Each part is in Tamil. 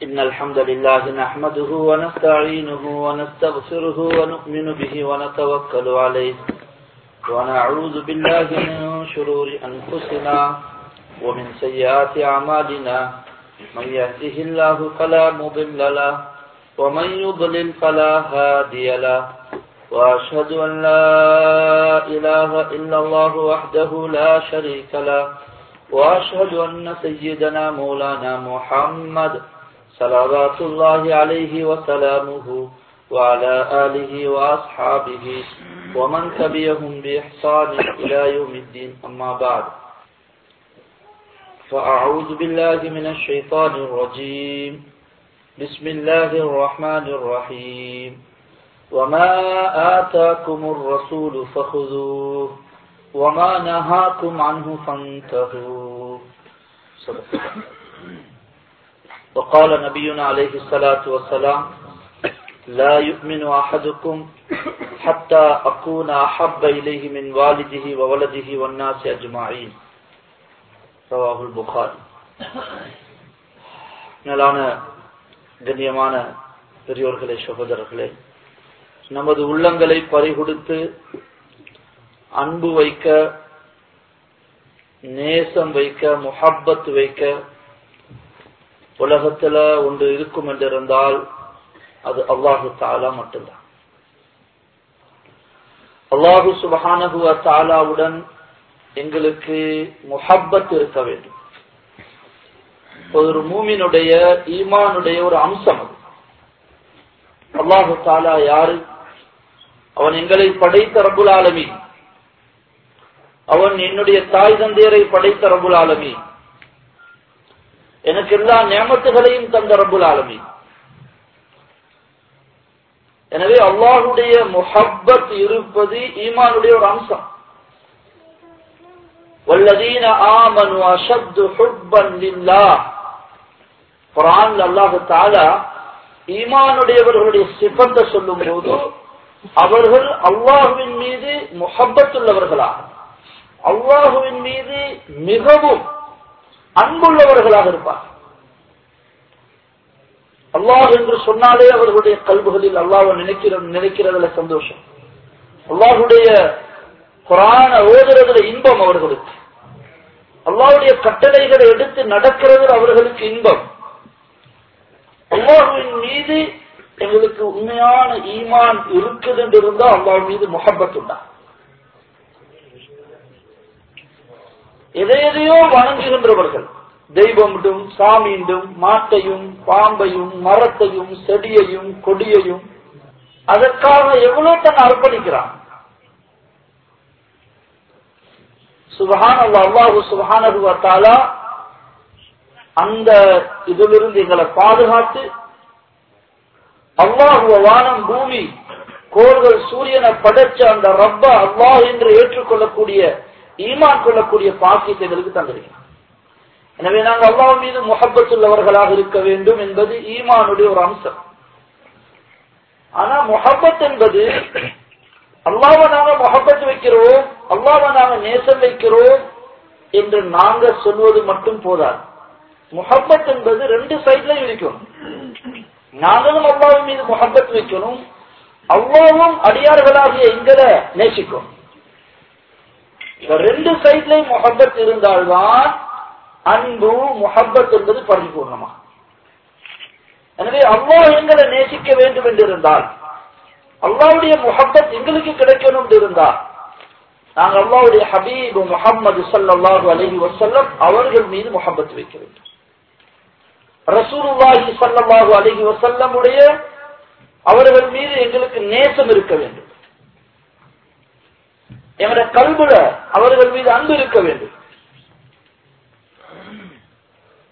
إن الحمد لله نحمده ونستعينه ونستغفره ونؤمن به ونتوكل عليه. ونعوذ بالله من شرور أنفسنا ومن سيئات أعمالنا. من يهده الله فلا مضل له ومن يضلل فلا هادي له. وأشهد أن لا إله إلا الله وحده لا شريك له. وأشهد أن سيدنا مولانا محمد صلوات الله عليه وسلامه وعلى آله وأصحابه ومن تبعهم بإحسان إلى يوم الدين أما بعد. فأعوذ بالله من الشيطان الرجيم. بسم الله الرحمن الرحيم. وما آتاكم الرسول فخذوه وما نهاكم عنه فانتهوا صدق وقال نبينا عليه الصلاة والسلام لا يؤمن أحدكم حتى أكون أحب إليه من والده وولده والناس أجمعين رواه البخاري மேலான கண்ணியமான பெரியோர்களே சகோதரர்களே நமது உள்ளங்களை பறிகொடுத்து அன்பு வைக்க நேசம் வைக்க முஹப்பத் வைக்க உலகத்துல ஒன்று இருக்கும் என்றிருந்தால் அது அல்லாஹு தாலா மட்டும்தான். அல்லாஹு சுபஹானகுவ தாலாவுடன் எங்களுக்கு முஹப்பத் இருக்க வேண்டும். ஒரு மூமினுடைய ஈமானுடைய ஒரு அம்சம் அது. அல்லாஹு தாலா யாரு? அவன் எங்களை படைத்த ரபுல் ஆலமி அவன் என்னுடைய தாய் தந்தையரை படைத்த ரபுல் ஆலமி எனக்கு எல்லா நியமத்துகளையும் தந்த ரபுல் ஆலமி எனவே அல்லாஹுடைய முஹப்பத் இருப்பது ஈமானுடைய ஒரு அம்சம் والذين آمنوا أشد حبا لله குரான் அல்லாஹு தாலா ஈமானுடையவர்களுடைய சிபத்தை சொல்லும் போது அவர்கள் அல்லாஹுவின் மீது முஹப்பத்துள்ளவர்களாக அல்லாஹுவின் மீது மிகவும் அன்புள்ளவர்களாக இருப்பார். அல்லாஹ் என்று சொன்னாலே அவர்களுடைய கல்புகளில் அல்லாஹ் நினைக்கிற நினைக்கிறதுல சந்தோஷம். அல்லாஹுடைய குரான ஓதுறதுல இன்பம் அவர்களுக்கு. அல்லாவுடைய கட்டளைகளை எடுத்து நடக்கிறது அவர்களுக்கு இன்பம். அல்லாஹுவின் மீது எங்களுக்கு உண்மையான ஈமான் இருக்குது என்று இருந்தால் அல்லாஹ் மீது முகப்பத்துண்டா எதையதையோ வணங்குகின்றவர்கள். தெய்வமிடும் சாமியிடும் மாட்டையும் பாம்பையும் மரத்தையும் செடியையும் கொடியையும் அதற்காக எவ்வளவு தன் அர்ப்பணிக்கிறான். சுபஹான் அல்லாஹு சுபஹானகுவத்தாலா அந்த இதிலிருந்து எங்களை பாதுகாத்து அல்லாஹுவ வானம் பூமி கோள்கள் சூரியனை படைச்ச அந்த ரப்ப அல்லாஹ் என்று ஏற்றுக்கொள்ளக்கூடிய ஈமான் கொள்ளக்கூடிய பாக்கியத்தை எங்களுக்கு தந்திருக்கிறான் எனவே நாங்கள் அல்லாஹ் மீது முகப்பத்துள்ளவர்களாக இருக்க வேண்டும் என்பது ஈமானுடைய ஒரு அம்சம். ஆனா முகப்பத் என்பது அல்லாவை நாங்க முகப்பத்து வைக்கிறோம் அல்லாவை நாங்க நேசம் வைக்கிறோம் என்று நாங்க சொல்வது மட்டும் போதாது. முகப்பத் என்பது ரெண்டு சைட்லயும் இருக்கணும் நாங்களும் அல்லாவின் மீது முகப்பத் வைக்கணும் அவ்வாவும் அடியார்களாகிய எங்களை நேசிக்கும். ரெண்டு சைட்லயும் முகப்பத் இருந்தால்தான் அன்பு முகப்பத் என்பது பரிபூர்ணமா. எனவே அல்லாஹ் எங்களை நேசிக்க வேண்டும் என்று இருந்தால் அல்லாவுடைய முகப்பத் எங்களுக்கு கிடைக்கணும் என்று இருந்தால் நாங்கள் அல்லாவுடைய ஹபீப் முகமது சல்லாஹு அலஹி வசல்லம் அவர்கள் மீது முகப்பத் வைக்க வேண்டும். ரசூலுல்லாஹி சல்லாஹு அலஹி வசல்லமுடைய அவர்கள் மீது எங்களுக்கு நேசம் இருக்க வேண்டும். எங்களுடைய கல்வில அவர்கள் மீது அன்பு இருக்க வேண்டும்.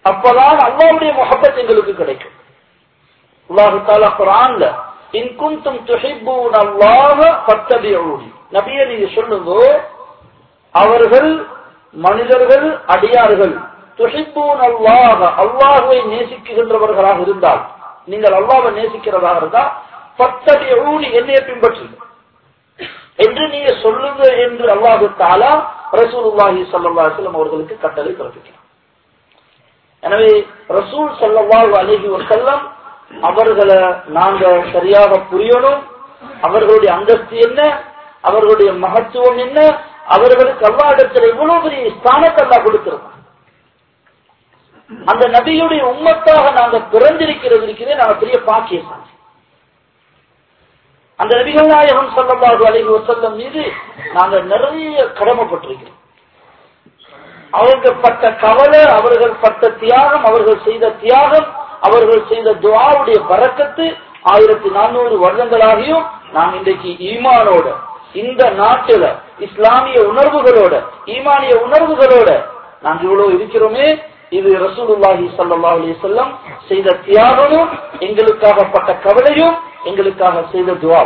அப்பதான் அல்லாவுடைய முகப்பத் எங்களுக்கு கிடைக்கும். அல்லாஹு தாலா குரான்ல இன்குந்தும் குந்தும் துஹிப்பூன் அல்லாஹ ஃபத்தபிஊனி. நபியே நீங்க சொல்லுங்க அவர்கள் மனிதர்கள் அடியார்கள் துஹிப்பூன் அல்லாஹ அல்லாஹுவை நேசிக்கின்றவர்களாக இருந்தால் நீங்கள் அல்லாஹ்வை நேசிக்கிறதாக இருந்தால் ஃபத்தபிஊனி என்னைய பின்பற்றுங்க. என்று நீங்க சொல்லுங்க என்று அல்லாஹு தாலா ரசூலுல்லாஹி ஸல்லல்லாஹு அவர்களுக்கு கட்டளை பிறப்பிக்கிறார் எனவே ரசூல் ஸல்லல்லாஹு அலைஹி செல்லம் அவர்களை நாங்க சரியாக புரியணும். அவர்களுடைய அந்தஸ்து என்ன? அவர்களுடைய மகத்துவம் என்ன? அவர்களுக்கு அல்லா இடத்துல இவ்வளவு பெரிய ஸ்தானத்தை அல்லா கொடுத்திருக்கோம் அந்த நபியுடைய உம்மத்தாக நாங்க பிறந்திருக்கிறது இருக்கிறதே நாங்க பெரிய பாக்கியம் அந்த நபிகள் நாயகம் ஸல்லல்லாஹு அழகி வஸல்லம் மீது நாங்க நிறைய கடமைப்பட்டிருக்கிறோம். அவர்கள் பட்ட கவலை அவர்கள் பட்ட தியாகம் அவர்கள் செய்த தியாகம் அவர்கள் செய்த துவாவுடைய பறக்கத்து ஆயிரத்தி நானூறு வருடங்களாகியும் நாம் இன்றைக்கு ஈமானோட இந்த நாட்டில இஸ்லாமிய உணர்வுகளோட ஈமானிய உணர்வுகளோட நாங்க இவ்வளவு இருக்கிறோமே. இது ரசூலுல்லாஹி ஸல்லல்லாஹு அலைஹி செய்த தியாகமும் எங்களுக்காக பட்ட கவலையும் எங்களுக்காக செய்த துவா.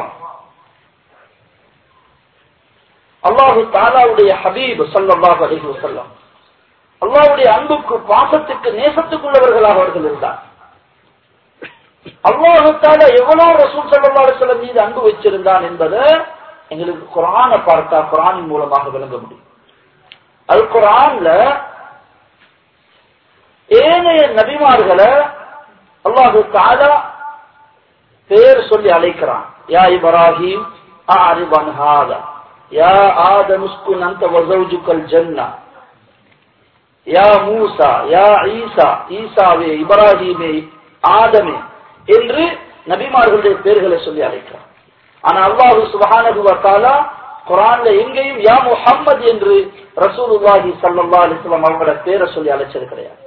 அல்லாஹு தாலாவுடைய ஹபீப் ஸல்லல்லாஹு அலைஹி வஸல்லம். அல்லாஹ்வுடைய அன்புக்கு பாசத்துக்கு நேசத்துக்குள்ளவர்களாக அவர்கள் இருந்தார். அல்லாஹு தாலா எவ்வளவு ரசூல் ஸல்லல்லாஹு அலைஹி மீது அன்பு வச்சிருந்தான் என்பதை எங்களுக்கு குரானை பார்த்தா குரானின் மூலமாக விளங்க முடியும். அல் குரான்ல ஏனைய நபிமார்களை அல்லாஹு தாலா பேர் சொல்லி அழைக்கிறான். யா இப்ராஹிம் அரிப் ஹாதா. யா ஆதம் உஸ்குன் ஜன்னா. யா மூசா யா ஈசா ஈசாவே இப்ராஹிமே ஆதமே என்று நபிமார்களுடைய பேர்களை சொல்லி அழைக்கிறான். ஆனா அல்லாஹு சுபஹானஹு குரான்ல எங்கேயும் யா முஹம்மது என்று ரசூலுல்லாஹி ஸல்லல்லாஹு அலைஹி வஸல்லம் அவங்களோட பேரை சொல்லி அழைச்சது கிடையாது.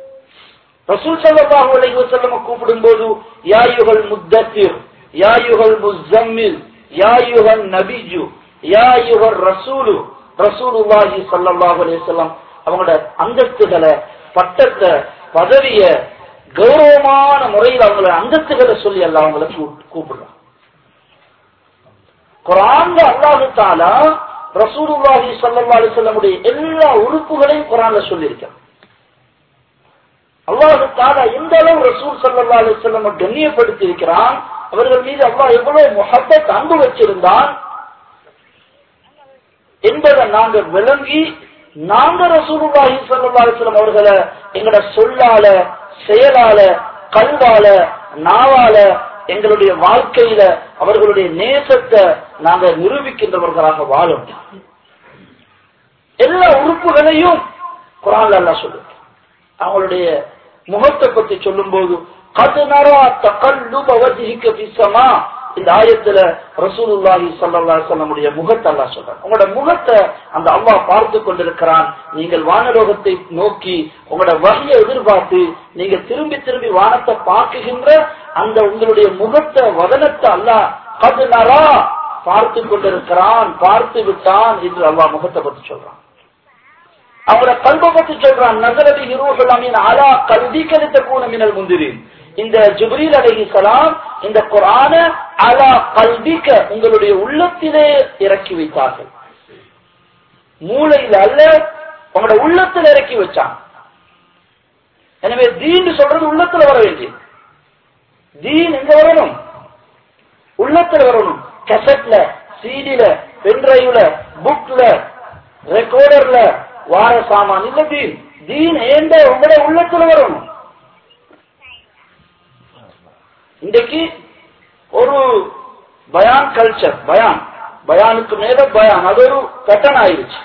ரசூல் சல்லாஹு அலைஹி வஸல்லம் கூப்பிடும்போது யா யுகல் முத்தத்திர் யா யுகல் முஸம்மில் யா யுகல் நபிஜு யா யுகல் ரசூலு. ரசூலுல்லாஹி சல்லாஹு அலைஹி வஸல்லம் அவங்களோட அந்தஸ்துகளை பட்டத்தை பதவிய கௌரவமான முறையில் அவங்கள அந்தஸ்துகளை சொல்லி எல்லாம் அவங்கள கூப்பிடுறான். குரான்ல அல்லாஹு தாலா ரசூலுல்லாஹி ஸல்லல்லாஹு அலிசல்லமுடைய எல்லா உறுப்புகளையும் குரான்ல சொல்லியிருக்கான். அல்லாஹு தாலா எந்த அளவு ரசூல் சல்லா அலைஹி வஸல்லம் கண்ணியப்படுத்தி இருக்கிறான் அவர்கள் மீது அல்லாஹ் எவ்வளவு முகத்தை அன்பு வச்சிருந்தான் என்பதை நாங்க விளங்கி நாங்க ரசூலுல்லாஹி சல்லா அலைஹி வஸல்லம் அவர்களை எங்கட சொல்லால செயலால கல்வால நாவால எங்களுடைய வாழ்க்கையில அவர்களுடைய நேசத்தை நாங்க நிரூபிக்கின்றவர்களாக வாழும். எல்லா உறுப்புகளையும் குரான் அல்லா சொல்லு அவங்களுடைய முகத்தை பத்தி சொல்லும் போது இந்த ஆயத்துல ரசூலுல்லாஹி சல்லா சொல்லமுடைய முகத்தை அல்லா சொல்றான். உங்களோட முகத்தை அந்த அல்லாஹ் பார்த்து கொண்டிருக்கிறான். நீங்கள் வானலோகத்தை நோக்கி உங்களோட வகையை எதிர்பார்த்து நீங்க திரும்பி திரும்பி வானத்தை பார்க்குகின்ற அந்த உங்களுடைய முகத்தை வதனத்தை கது நாரா பார்த்து கொண்டிருக்கிறான் பார்த்து விட்டான் என்று அல்லாஹ் முகத்தை பத்தி சொல்றான். அவரை கல்வ பற்றி சொல்றான் நகரவி ஹிரூஹுல் அலா கல்வி கலித்த கூன மினல் முந்திரின் இந்த ஜிப்ரீல் அலைஹிஸ்ஸலாம் இந்த குரான அலா கல்விக்க உங்களுடைய உள்ளத்திலே இறக்கி வைத்தார்கள். மூளையில அல்ல உங்களோட உள்ளத்தில் இறக்கி வச்சான். எனவே தீன் சொல்றது உள்ளத்துல வர வேண்டியது. தீன் எங்க வரணும்? உள்ளத்துல வரணும். கெசட்ல சிடில பென்டிரைவ்ல புக்ல ரெக்கார்டர்ல வார சாமான். இல்ல தீன் தீன் ஏண்ட உங்களுடைய உள்ளத்துல வரும். இன்றைக்கு ஒரு பயான் கல்ச்சர் பயான். பயானுக்கு மேல பயான். அது ஒரு பேட்டர்ன் ஆயிடுச்சு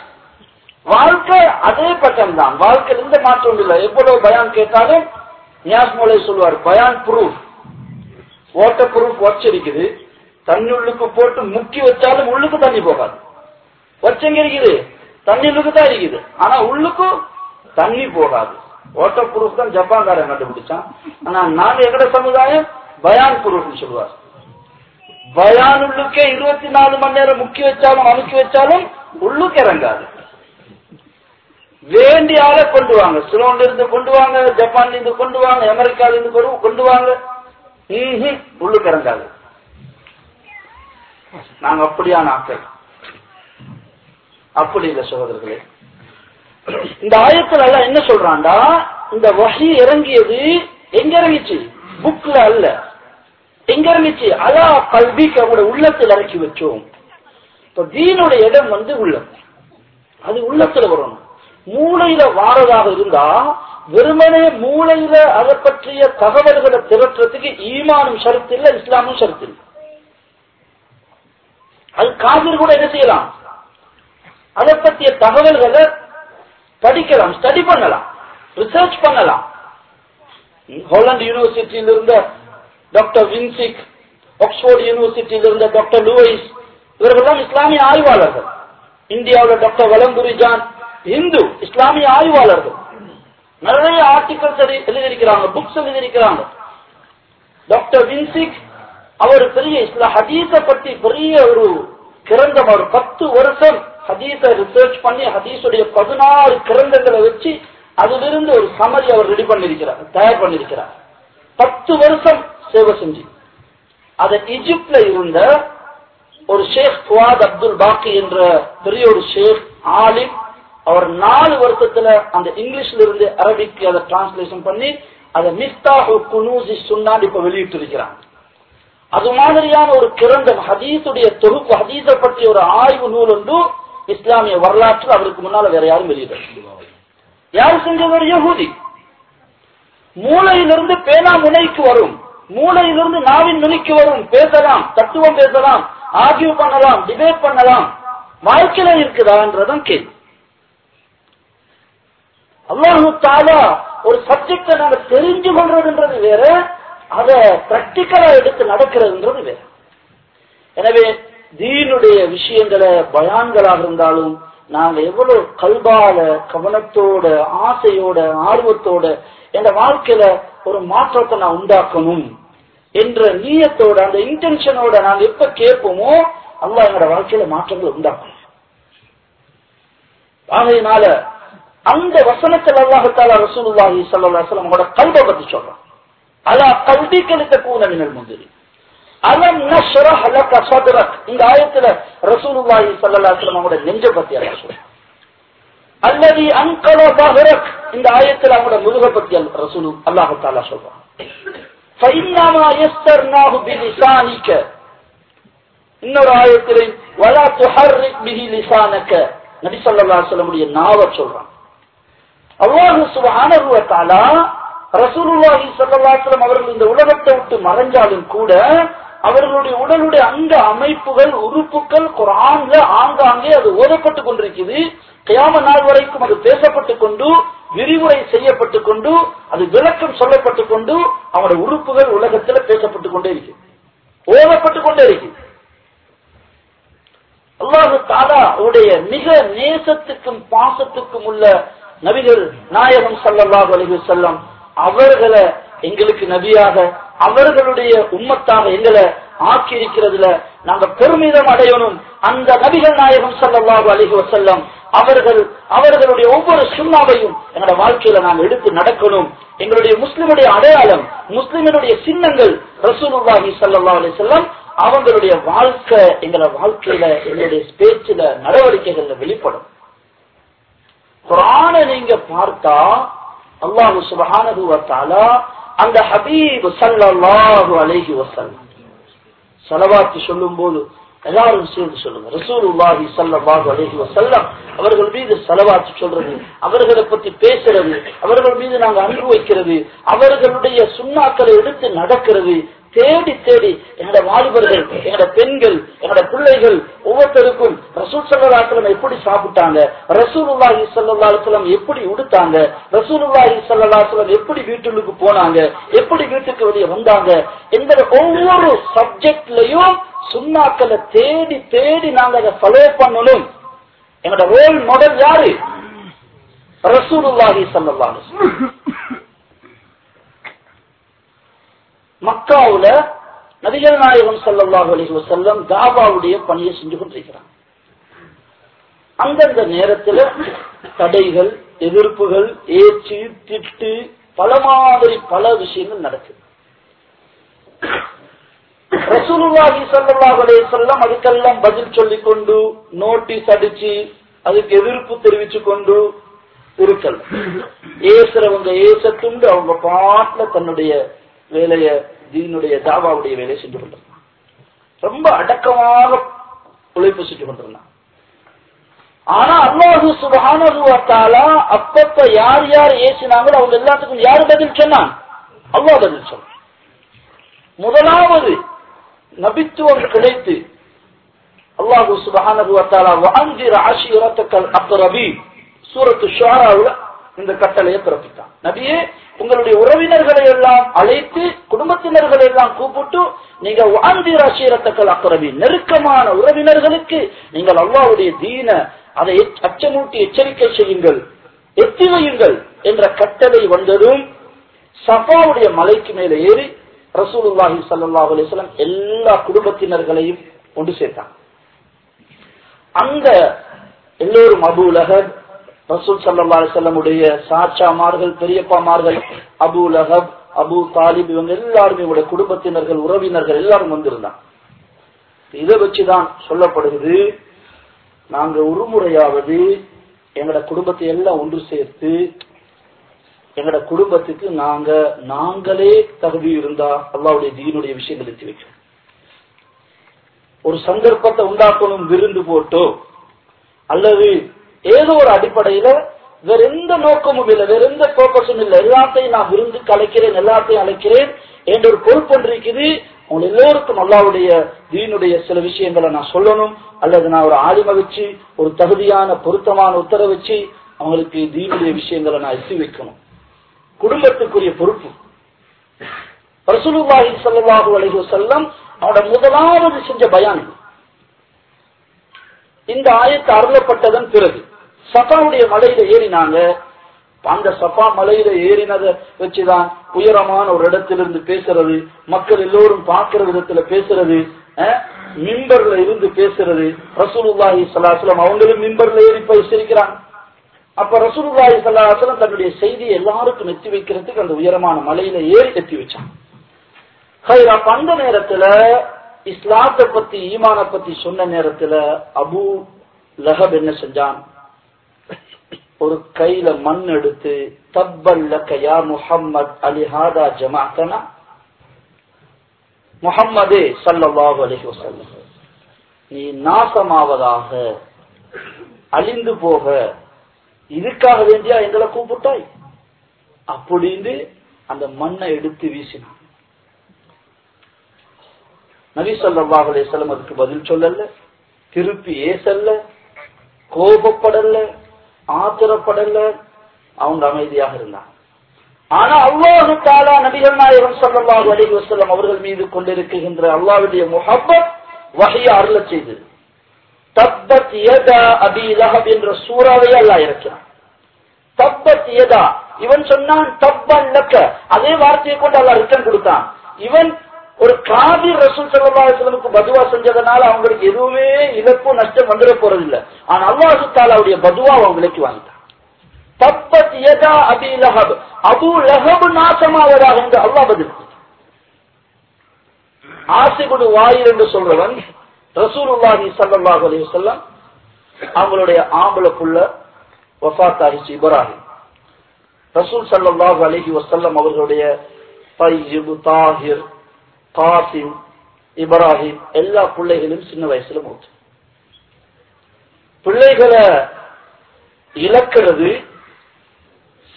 வாழ்க்கை அதே பட்டம் தான். வாழ்க்கையில் எந்த மாற்றம் இல்லை. எவ்வளவு பயான் கேட்டாலும் நியாஸ் மூலை சொல்லுவார் பயான் ப்ரூஃப் ஓட்ட ப்ரூஃப் வச்சிருக்குது தண்ணி உள்ளுக்கு போட்டு முக்கி வச்சாலும் உள்ளுக்கு தண்ணி போகாது. வச்சங்க இருக்குது. தண்ணி தான் இருக்குது ஆனா உள்ளுக்கும் தண்ணி போகாது. வாட்டர் ப்ரூஃப் தான் ஜப்பான்காரன் கண்டுபிடிச்சான். ஆனா நாங்க எங்கட சமுதாயம்? பயான் ப்ரூஃப் சொல்லுவார். பயான் உள்ளுக்கே இருபத்தி நாலு மணி நேரம் முக்கி வச்சாலும் அமுக்கி வச்சாலும் உள்ளுக்கு இறங்காது. வேண்டிய ஆளை கொண்டு வாங்க. சிலோன்ல இருந்து கொண்டு வாங்க ஜப்பான்ல இருந்து கொண்டு வாங்க அமெரிக்கால இருந்து கொண்டு- கொண்டு வாங்க. உள்ளுக்கு இறங்காது. நாங்க அப்படியான ஆக்கள் அப்படி இல்லை சகோதரர்களே. இந்த ஆயத்தில் எல்லாம் என்ன சொல்றான்டா? இந்த வகை இறங்கியது எங்க இறங்கிச்சு? புக்ல அல்ல. எங்க இறங்கிச்சு? அலா கல்விக்கு அவங்களோட உள்ளத்தில் இறக்கி வச்சோம். இப்ப தீனுடைய இடம் வந்து உள்ளம் அது உள்ளத்துல வரணும். மூளையில வாரதாக இருந்தா வெறுமனே மூளையில அதை பற்றிய தகவல்களை திரட்டுறதுக்கு ஈமானும் சருத்து இல்ல இஸ்லாமும் ஷரத்து அது காவிர் கூட என்ன செய்யலாம்? அதை பற்றிய தகவல்களை படிக்கலாம் ஸ்டடி பண்ணலாம் ரிசர்ச் பண்ணலாம். ஹோலண்ட் யூனிவர்சிட்டியில் இருந்த டாக்டர் வின்சிக் ஆக்ஸ்போர்ட் யூனிவர்சிட்டியில் இருந்த டாக்டர் லூயிஸ் இவர்கள்லாம் இஸ்லாமிய ஆய்வாளர்கள். இந்தியாவில் டாக்டர் வலம்புரி ஜான் இந்து இஸ்லாமிய ஆய்வாளர்கள். நிறைய ஆர்டிகல்ஸ் எழுதியிருக்கிறாங்க புக்ஸ் எழுதியிருக்கிறாங்க. டாக்டர் வின்சிக் அவர் பெரிய இஸ்லா ஹதீஸ பற்றி பெரிய ஒரு கிரந்தம் பத்து வருஷம் ஹதீஸை ரிசர்ச் பண்ணி ஹதீஸுடைய பதினாறு கிரந்தங்களை வச்சு அதிலிருந்து ஒரு சமரி அவர் ரெடி பண்ணிருக்கிறார் தயார் பண்ணிருக்கிறார். பத்து வருஷம் சேவை செஞ்சு. அது இஜிப்ட்ல இருந்த ஒரு ஷேக் குவாத் அப்துல் பாக்கி என்ற பெரிய ஒரு ஷேக் ஆலிம் அவர் நாலு வருஷத்துல அந்த இங்கிலீஷ்ல இருந்து அரபிக்கு அதை டிரான்ஸ்லேஷன் பண்ணி அதை மிஸ்தாஹு குனூசி சுன்னான் இப்ப வெளியிட்டிருக்கிறான் அது மாதிரியான ஒரு கிரந்தம் ஹதீஸுடைய தொகுப்பு ஹதீஸ பற்றிய ஒரு ஆய்வு நூல் ஒன்று இஸ்லாமிய வரலாற்று அவருக்கு முன்னால வேற யாரும் வெளியிட யாரு செஞ்சவர்? யகுதி. மூளையிலிருந்து பேனா முனைக்கு வரும். மூளையிலிருந்து நாவின் நுனிக்கு வரும். பேசலாம் தத்துவம் பேசலாம் ஆர்கியூ பண்ணலாம் டிபேட் பண்ணலாம். வாழ்க்கையில இருக்குதான்றதும் கேள்வி. அல்லாஹு தாலா ஒரு சப்ஜெக்ட நாங்க தெரிஞ்சு கொள்றதுன்றது வேற அதை பிராக்டிக்கலா எடுத்து நடக்கிறதுன்றது வேற. எனவே தீனுடைய விஷயங்களை பயான்களாக இருந்தாலும் நாங்க எவ்வளவு கல்பால கவனத்தோட ஆசையோட ஆர்வத்தோட எங்க வாழ்க்கையில ஒரு மாற்றத்தை நான் உண்டாக்கணும் என்ற நீயத்தோட அந்த இன்டென்ஷனோட நாங்க எப்ப கேட்போமோ அல்லா எங்களோட வாழ்க்கையில மாற்றங்களை உண்டாக்கணும். ஆகையினால அந்த வசனத்தில் அல்லாஹால ரசூலுல்லாஹி ஸல்லல்லாஹு அலைஹி வஸல்லம் கல்பை பத்தி சொல்றான். அலா கல்வி கூன மினல் முந்திரி இந்த ஆயத்துல ரசூலுல்லாஹி சல்லாஸ்லம் அவங்களோட நெஞ்ச பத்தி அல்லது அங்கலோ பஹரக் இந்த ஆயத்துல அவங்களோட முதுக பத்தி ரசூலு அல்லாஹு தாலா சொல்றான் இன்னொரு ஆயத்திலையும் வலா துஹர்ரிக் பிஹி லிசானக நபி ஸல்லல்லாஹு அலைஹி நாவ சொல்றான் அல்லாஹ் சுப்ஹானஹு வ ரசூலுல்லாஹி ஸல்லல்லாஹு அவர்கள் இந்த உலகத்தை விட்டு மறைஞ்சாலும் கூட அவர்களுடைய உடலுடைய அங்க அமைப்புகள் உறுப்புகள் குரான்ல ஆங்காங்கே அது ஓதப்பட்டுக் கொண்டிருக்குது. கியாம நாள் வரைக்கும் அது பேசப்பட்டுக் கொண்டு விரிவுரை செய்யப்பட்டுக் கொண்டு அது விளக்கம் சொல்லப்பட்டுக் கொண்டு அவனுடைய உறுப்புகள் உலகத்துல பேசப்பட்டுக் கொண்டே இருக்கு. ஓதப்பட்டுக் கொண்டே இருக்கு. அல்லாஹு தாலா அவருடைய மிக நேசத்துக்கும் பாசத்துக்கும் உள்ள நபிகள் நாயகம் சல்லாஹ் அலைஹி செல்லம் அவர்களை எங்களுக்கு நபியாக அவர்களுடைய உம்மத்தாக எங்களை ஆக்கி இருக்கிறதுல நாங்க பெருமிதம் அடையணும். அந்த நபிகள் நாயகம் சல்லல்லாஹு அலைஹி வஸல்லம் அவர்கள் அவர்களுடைய ஒவ்வொரு சுண்ணாவையும் எங்களோட வாழ்க்கையில நாம் எடுத்து நடக்கணும். எங்களுடைய முஸ்லிமுடைய அடையாளம் முஸ்லிமினுடைய சின்னங்கள் ரசூலுல்லாஹி சல்லா அலி செல்லம் அவங்களுடைய வாழ்க்கை எங்களோட வாழ்க்கையில எங்களுடைய பேச்சுல நடவடிக்கைகள்ல வெளிப்படும். குரான நீங்க பார்த்தா அல்லாஹு சுபஹானஹு அந்த ஹபீப் ஸல்லல்லாஹு அலைஹி வஸல்லம். ஸலவாத் சொல்லும்போது எல்லாரும் சேர்ந்து சொல்லுங்க. ரசூலுல்லாஹி சல்லாஹு அலைஹி வசல்லம் அவர்கள் மீது ஸலவாத் சொல்றது அவர்களை பத்தி பேசுறது அவர்கள் மீது நாங்க அன்பு வைக்கிறது அவர்களுடைய சுண்ணாக்களை எடுத்து நடக்கிறது தேடி தேடி எங்களோட வாலிபர்கள் எங்களோட பெண்கள் எங்களோட பிள்ளைகள் ஒவ்வொருத்தருக்கும் ரசூல் சல்லாஹலம் எப்படி சாப்பிட்டாங்க ரசூலுல்லாஹி சல்லாஹலம் எப்படி உடுத்தாங்க ரசூலுல்லாஹி சல்லாஹலம் எப்படி வீட்டுக்கு போனாங்க எப்படி வீட்டுக்கு வெளியே வந்தாங்க எந்த ஒவ்வொரு சப்ஜெக்ட்லயும் சுண்ணாக்களை தேடி தேடி நாங்க அதை ஃபாலோ பண்ணணும். என்னோட ரோல் மாடல் யாரு? ரசூலுல்லாஹி சல்லாஹ் மக்காவுல நபிகள் நாயகம் சல்லாஹூ அலி வசல்லம் தாபாவுடைய பணியை செஞ்சு கொண்டிருக்கிறாங்க அந்தந்த நேரத்துல தடைகள் எதிர்ப்புகள் ஏச்சு திட்டு பல மாதிரி பல விஷயங்கள் நடக்குது. ரசூலுல்லாஹி ஸல்லல்லாஹு அலைஹி செல்லம் அதுக்கெல்லாம் பதில் சொல்லிக் கொண்டு நோட்டீஸ் அடிச்சு அதுக்கு எதிர்ப்பு தெரிவிச்சு கொண்டு இருக்கல் ஏசுறவங்க ஏசத்துண்டு அவங்க பாட்டுல தன்னுடைய வேலைய தீனுடைய தாவாவுடைய வேலையை செஞ்சு கொண்டிருந்தான். ரொம்ப அடக்கமாக உழைப்பு செஞ்சு கொண்டிருந்தான். ஆனா அல்லாஹு சுபானுவத்தால அப்பப்ப யார் யார் ஏசினாங்களோ அவங்க எல்லாத்துக்கும் யாரு பதில் சொன்னான்? அல்லா பதில் சொன்னான். முதலாவது நபித்துவம் கிடைத்து அல்லாஹு ராசி வாஞ்சிர ஆஷிரத்தக்கல் அக்ரபி சூரத்து ஷுஆராவுல இந்த கட்டளையை பிறப்பித்தான். நபியே உங்களுடைய உறவினர்களை எல்லாம் அழைத்து குடும்பத்தினர்களை எல்லாம் கூப்பிட்டு நீங்க வாழ்ந்தி ராசியரத்தக்கள் அக்கறவி நெருக்கமான உறவினர்களுக்கு நீங்கள் அல்லாவுடைய தீன அதை அச்சமூட்டி எச்சரிக்கை செய்யுங்கள் எத்தி வையுங்கள் என்ற கட்டளை வந்ததும் சஃபாவுடைய மலைக்கு மேலே ஏறி ரசூலுல்லாஹி சல்லா அலிஸ்லாம் எல்லா குடும்பத்தினர்களையும் கொண்டு சேர்த்தாங்க அங்க எல்லோரும் அபு லஹப் ரசூல் சல்லா செல்லமுடைய சாச்சாமார்கள் பெரியப்பாமார்கள் அபு லஹப் அபு தாலிப் இவங்க எல்லாருமே இவங்க குடும்பத்தினர்கள் உறவினர்கள் எல்லாரும் வந்திருந்தாங்க. இதை வச்சுதான் சொல்லப்படுகிறது நாங்க ஒரு முறையாவது எங்கட குடும்பத்தை எல்லாம் ஒன்று சேர்த்து எங்கட குடும்பத்துக்கு நாங்க நாங்களே தகுதி இருந்தா அல்லாவுடைய தீனுடைய விஷயங்கள் எத்தி வைக்கிறோம் ஒரு சந்தர்ப்பத்தை உண்டாக்கணும் விருந்து போட்டோ அல்லது ஏதோ ஒரு அடிப்படையில வேற எந்த நோக்கமும் இல்லை வேற எந்த பர்பஸும் இல்லை. எல்லாத்தையும் நான் விருந்து கலைக்கிறேன் எல்லாத்தையும் அழைக்கிறேன் என்ற ஒரு பொறுப்பு இருக்குது. உங்க எல்லோருக்கும் அல்லாவுடைய தீனுடைய சில விஷயங்களை நான் சொல்லணும். அல்லது நான் ஒரு ஆலிம வச்சு ஒரு தகுதியான பொருத்தமான உத்தரவு வச்சு அவங்களுக்கு தீனுடைய விஷயங்களை நான் எத்தி வைக்கணும். குடும்பத்துக்குரிய பொறுப்பு. ரசூலுல்லாஹி ஸல்லல்லாஹு அலைஹி செல்லம் அவனோட முதலாவது செஞ்ச பயான் இந்த ஆயத்து அருளப்பட்டதன் பிறகு சஃபாவுடைய மலையில ஏறினாங்க. அந்த சஃபா மலையில ஏறினதை வச்சுதான் உயரமான ஒரு இடத்திலிருந்து பேசுறது மக்கள் எல்லோரும் பார்க்கிற விதத்துல பேசுறது மிம்பர்ல இருந்து பேசுறது. ரசூலுல்லாஹி சலாஹலம் அவங்களும் மிம்பர்ல ஏறி போய் சிரிக்கிறாங்க. அப்ப ரசூலுல்லாஹி ஸல்லல்லாஹு தன்னுடைய செய்தியை எல்லாருக்கும் எத்தி வைக்கிறதுக்கு அந்த உயரமான மலையில ஏறி எத்தி வச்சாங்க. அப்ப அந்த நேரத்துல இஸ்லாத்தை பத்தி ஈமான பத்தி சொன்ன நேரத்துல அபு லஹப் என்ன செஞ்சான்? ஒரு கையில மண் எடுத்து தப்பல்லக்க யா முஹம்மத் அலிஹாதா ஜமாத்தனா முஹம்மதே சல்லாஹு அலி வஸல்லம். நீ நாசமாவதாக அழிந்து போக இதுக்காக வேண்டியா எங்களை கூப்பிட்டாய்? அப்படின்னு அந்த மண்ணை எடுத்து வீசினான். நபி சொல்லாஹ் அலைஹி அதுக்கு பதில் சொல்லல திருப்பி ஏசல்ல கோபப்படல ஆத்திரப்படல. அவங்க அமைதியாக இருந்தாங்க. ஆனா அவ்வளவு தாலா நபிகள் நாயகம் ஸல்லல்லாஹு அலைஹி செல்லம் அவர்கள் மீது கொண்டிருக்கின்ற அல்லாவுடைய முஹப்பத் வகையை அருளச் செய்தது. தப்பத் யதா அபி லஹப் என்ற சூறாவை அல்லா இருக்கிறான் தப்பத் யதா. இவன் சொன்னான் தப்பன் லக்க. அதே வார்த்தையை கொண்டு அல்லா ரிட்டன் கொடுத்தான். இவன் ஒரு காதி ரசூல் ஸல்லல்லாஹு பதுவா செஞ்சதுனால அவங்களுக்கு எதுவுமே இழப்பு நஷ்டம் வந்துட போறது இல்லை ஆனா அல்லாஹு தாலாவுடைய பதுவா அவங்களுக்கு வாங்கிட்டான். தப்பத் யதா அபி லஹப். அபு லஹப் நாசமாவதாக என்று அல்லாஹ் பதில் ஆசிபுடு வாயில் என்று சொல்றவன் ரசூலுல்லாஹி சல்லாஹ் அலி வல்லம் அவங்களுடைய ஆம்பளை புள்ள வஃபாத் இப்ராஹிம். ரசூல் சல்லாஹ் அலைஹி வசல்லம் அவர்களுடைய தாஹிர் காசிம் இப்ராஹிம் எல்லா பிள்ளைகளும் சின்ன வயசுல மூத்து. பிள்ளைகளை இழக்கிறது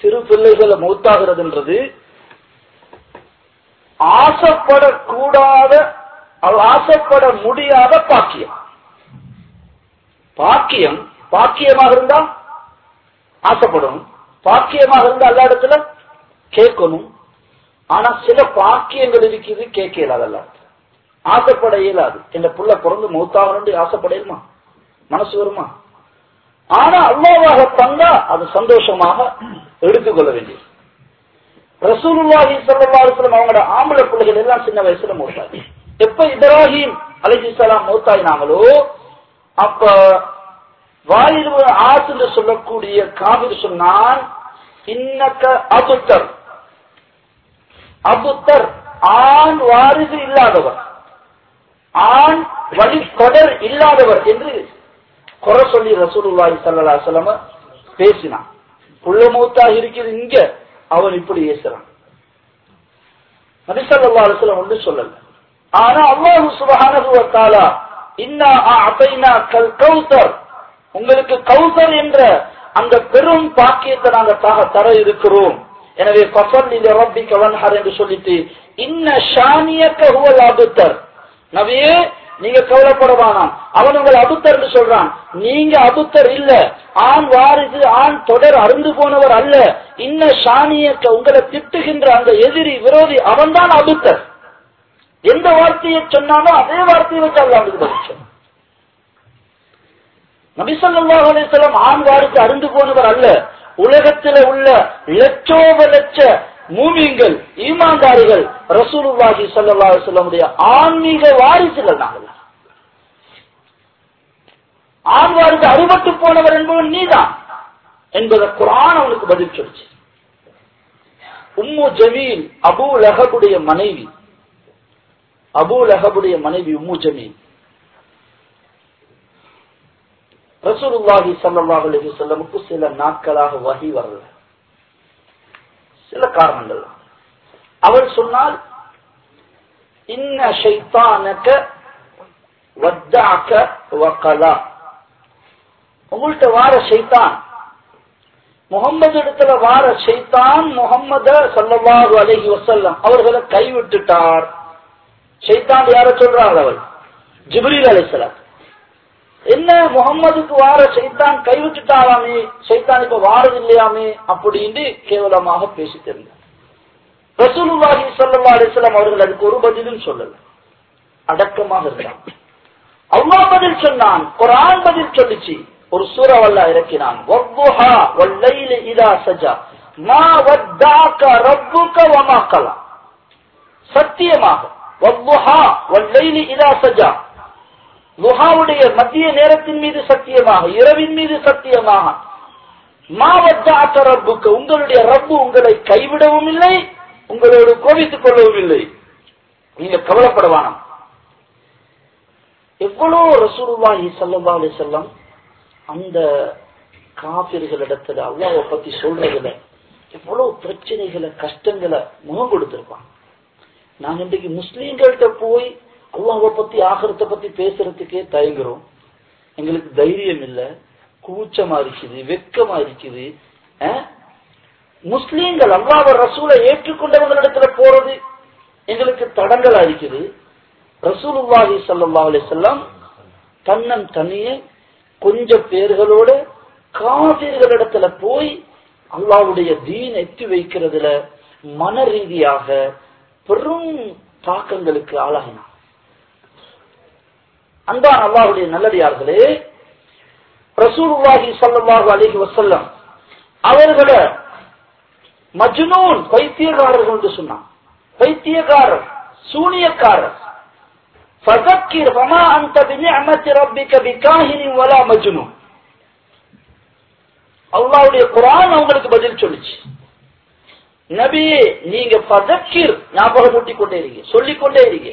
சிறு பிள்ளைகளை மௌத்தாகிறதுன்றது ஆசைப்படக்கூடாத அவ ஆசைப்பட முடியாத பாக்கியம். பாக்கியம் பாக்கியமாக இருந்தா ஆசைப்படணும் பாக்கியமாக இருந்தா எல்லா இடத்துல கேட்கணும் ஆனா சில பாக்கியங்கள் இருக்குது கேட்க அதெல்லாம் ஆசைப்பட இயலாது இந்த புள்ள பிறந்து மௌத்தாகணும் ஆசைப்படையுமா மனசு வருமா? ஆனா அல்லாவாக தந்தா அது சந்தோஷமாக எடுத்துக்கொள்ள வேண்டியது. ரசூலுல்லாஹி ஸல்லல்லாஹு அவங்களோட ஆம்பளை பிள்ளைகள் எல்லாம் சின்ன வயசுல மூத்தாங்க. எப்ப இப்ராஹிம் அலைஹிஸ்ஸலாம் மூத்தாயினாங்களோ அப்ப வாயிரு ஆஸ் சொல்லக்கூடிய காவிர் சொன்னான் இன்னக்க அபுத்தர். அபுத்தர் ஆண் வாரிசு இல்லாதவர். ஆண் வழி தொடர் இல்லாதவர் என்று குறை சொல்லி ரசூலுல்லாஹி சல்லா அலைஹி பேசினான். புள்ள மூத்தா இருக்குது இங்க அவன் இப்படி ஏசுறான் நபி ஸல்லல்லாஹு ஒன்று சொல்லல. ஆனா அவ்வளவு சுப்ஹானஹு வ இன்னா கல் கௌதர் உங்களுக்கு கௌசர் என்ற அந்த பெரும் பாக்கியத்தை நாங்கள் தர இருக்கிறோம். எனவே பசல் இது ரப்பி என்று சொல்லிட்டு இன்ன ஷானியக்க ஹுவல் அபுத்தர். நபியே நீங்க கவலைப்படவானாம் அவன் உங்கள் அபுத்தர் என்று சொல்றான். நீங்க அபுத்தர் இல்ல. ஆண் வாரிசு ஆண் தொடர் அருந்து போனவர் அல்ல. இன்ன ஷானியக்க உங்களை திட்டுகின்ற அந்த எதிரி விரோதி அவன்தான் அபுத்தர். எந்த வார்த்தையை சொன்னானோ அதே வார்த்தையை வச்சு அல்லாஹ்வுக்கு நபிசல்லாஹ் அலிஸ்லாம் ஆண் வாரிசு அருந்து போனவர் அல்ல. உலகத்தில் உள்ள லட்சோப லட்ச மூமியங்கள் ஈமான்தாரிகள் ரசூலுல்லாஹி ஸல்லல்லாஹு சொல்லமுடைய ஆன்மீக வாரிசுகள் நாங்கள். ஆண் அறுபட்டு போனவர் என்பவன் நீதான் என்பதை குரான் அவனுக்கு பதில் சொல்லிச்சு. உம்மு ஜமீல் அபூ லஹபுடைய மனைவி அபு லஹபுடைய மனைவி உம்மு ஜமீல். ரசூலுல்லாஹி சல்லாஹ் அலி சொல்லமுக்கு சில நாட்களாக வகி வரல சில காரணங்கள். அவள் சொன்னால் இன்ன ஷைத்தானக வத்தாக்க வக்கலா உங்கள்கிட்ட வார ஷைத்தான். முகம்மது இடத்துல வார ஷைத்தான் முகம்மத சல்லல்லாஹு அலஹி வசல்லம் அவர்களை கைவிட்டுட்டார். ஷைத்தான் யார சொல்றாங்க அவள் ஜிப்ரீல் அலைஹிஸ்ஸலாம் என்ன முகம்மதுக்கு வார சைத்தான் கைவிட்டுட்டாலாமே சைத்தான் இப்ப வாரது இல்லையாமே அப்படின்னு கேவலமாக பேசி தெரிந்தார். ரசூலுல்லாஹி சல்லா அலிஸ்லாம் அவர்கள் அதுக்கு ஒரு பதிலும் சொல்லல. அடக்கமாக இருந்தான் அவ்வா பதில் சொன்னான் குரான் பதில் சொல்லிச்சு. ஒரு சூறாவல்ல இறக்கினான். இதா சஜா. கலா. சத்தியமாக லுஹாவுடைய மத்திய நேரத்தின் மீது சத்தியமாக இரவின் மீது சத்தியமாக. மாவட்ட ரப்புக்கு உங்களுடைய ரப்பு உங்களை கைவிடவும் இல்லை உங்களோடு கோபித்துக் கொள்ளவும் இல்லை. நீங்க கவலைப்படவானம். எவ்வளவு ரசூலுல்லாஹி ஸல்லல்லாஹு செல்லம் அந்த காபிர்களிடத்துல அவ்வளவு பத்தி சொல்றதுல எவ்வளவு பிரச்சனைகளை கஷ்டங்களை முகம் கொடுத்திருப்பான். நாங்க இன்றைக்கு முஸ்லீம்கள்ட்ட போய் அல்லாஹை பத்தி ஆகரத்தை பத்தி பேசுறதுக்கே தயங்குறோம். எங்களுக்கு தைரியம் இல்ல. கூச்சமா இருக்குது வெக்கமா இருக்குது. முஸ்லீம்கள் அல்லாஹ் ரசூலை ஏற்றுக்கொண்டவங்களிடத்துல போறது எங்களுக்கு தடங்களா இருக்குது. ரசூலுல்லாஹி சல்லா அலைஹி வஸல்லம் தன்னன் தனியே கொஞ்சம் பேர்களோட காவிர்களிடத்துல போய் அல்லாவுடைய தீன் எத்தி வைக்கிறதுல மன ரீதியாக பெரும் தாக்கங்களுக்கு ஆளாகினான். அன்பான் அல்லாஹ்வுடைய நல்லடியார்களே ரசூலுல்லாஹி ஸல்லல்லாஹு அலைஹி வஸல்லம் அவர்களை மஜ்னூன் பைத்தியக்காரர்கள் என்று சொன்னான் பைத்தியக்காரர் சூனியக்காரர் فذكر فما أنت بنعمة ربك بكاهن ولا مجنون அல்லாவுடைய குரான் அவங்களுக்கு பதில் சொல்லிச்சு நபியே நீங்க பதக்கிர் ஞாபகமூட்டி கொண்டே இருங்க சொல்லிக் கொண்டே இருங்க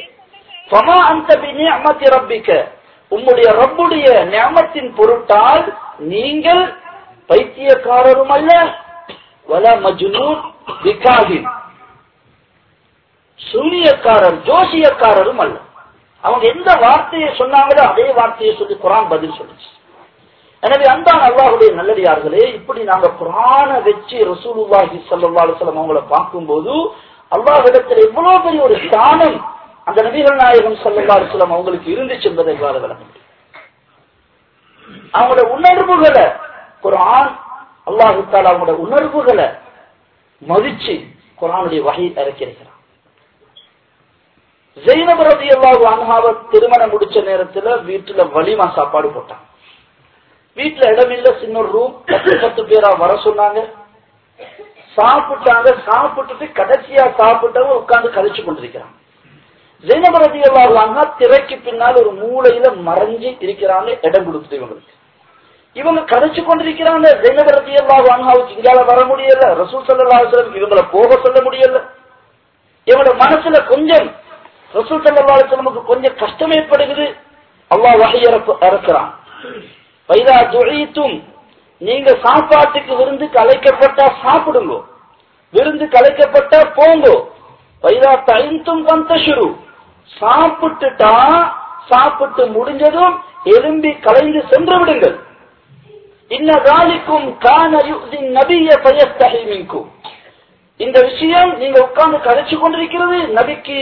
உம்முடைய ரப்புடைய நியமத்தின் பொருட்டால் நீங்கள் பைத்தியக்காரரும் அல்ல வல மஜ்னூன் விகாஹின் சூனியக்காரர் ஜோசியக்காரரும் அல்ல அவங்க எந்த வார்த்தையை சொன்னாங்களோ அதே வார்த்தையை சொல்லி குரான் பதில் சொல்லுச்சு. எனவே அந்தான் அல்லாஹுடைய நல்லடியார்களே இப்படி நாங்க குரான வச்சு ரசூலுல்லாஹி ஸல்லல்லாஹு அலைஹி அவங்கள பார்க்கும்போது அல்லாஹ்விடத்தில் எவ்வளவு பெரிய ஒரு ஸ்தானம் அந்த நபிகள் நாயகம் ஸல்லல்லாஹு அவங்களுக்கு இருந்துச்சு என்பதை எவ்வாறு முடியும். அவங்களோட உணர்வுகளை குரான் அல்லாஹுத்தால் அவங்களோட உணர்வுகளை மதிச்சு குரானுடைய வகை இறக்கியிருக்கிறான். ஜெயினப் ரதி அல்லாஹு அன்ஹாவை திருமணம் முடிச்ச நேரத்துல வீட்டுல வலிமா சாப்பாடு போட்டாங்க. வீட்டுல இடமில்ல சின்ன ரூம் பத்து பத்து பேரா வர சொன்னாங்க. சாப்பிட்டாங்க சாப்பிட்டுட்டு கடைசியா சாப்பிட்டவங்க உட்கார்ந்து கழிச்சு கொண்டிருக்கிறாங்க ஜெயினப் ரதி அல்லாஹு திரைக்கு பின்னால் ஒரு மூலையில மறைஞ்சு இருக்கிறாங்க இடம் கொடுத்தது இவங்களுக்கு. இவங்க கதைச்சு கொண்டிருக்கிறாங்க. ஜெயினப் ரதி அல்லாஹு இங்கால வர முடியல. ரசூல் சல்லல்லாஹு அலைஹி இவங்களை போக சொல்ல முடியல. இவங்களோட மனசுல கொஞ்சம் ரசூல் சல்லா அலிஸ்லமுக்கு கொஞ்சம் கஷ்டம் ஏற்படுகிறது அல்லாஹ் வகை இறக்குறான் வைதா துழித்தும் நீங்க சாப்பாட்டுக்கு விருந்து கலைக்கப்பட்டா சாப்பிடுங்க. விருந்து கலைக்கப்பட்டா போங்கோ. வைதா தைந்தும் கந்தசுரு சாப்பிட்டுட்டா சாப்பிட்டு முடிஞ்சதும் எலும்பி கலைந்து சென்று விடுங்கள். இன்னதாலிக்கும் கான நபிய பயஸ்தகிமிக்கும் இந்த விஷயம் நீங்க உட்கார்ந்து கதைச்சு கொண்டிருக்கிறது. நபிக்கு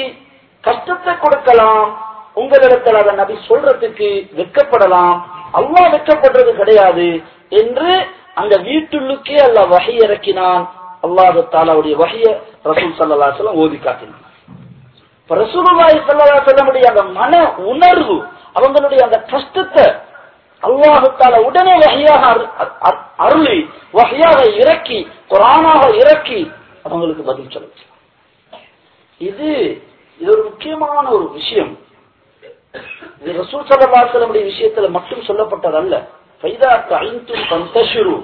கஷ்டத்தை கொடுக்கலாம். உங்களிடத்தில் அதை நபி சொல்றதுக்கு வெட்கப்படலாம். அல்லா வெட்கப்படுறது கிடையாது என்று அந்த வீட்டுள்ளுக்கே அல்ல வகை இறக்கினான். அல்லாஹு தாலாவுடைய வகைய ரசூல் சல்லா சொல்லம் ஓதி காட்டினான். ரசூலுல்லாஹி ஸல்லல்லாஹு அலைஹி அந்த மன உணர்வு அவங்களுடைய அந்த கஷ்டத்தை அல்லாஹுத்தால உடனே வகையாக அருளி வகையாக இறக்கி குரானாக இறக்கி அவங்களுக்கு பதில் சொல்ல இது இது ஒரு முக்கியமான ஒரு விஷயம். இது ரசூல் சல்லாசலமுடைய விஷயத்துல மட்டும் சொல்லப்பட்டதல்ல. பைதாக்கு ஐந்து பந்தசுரு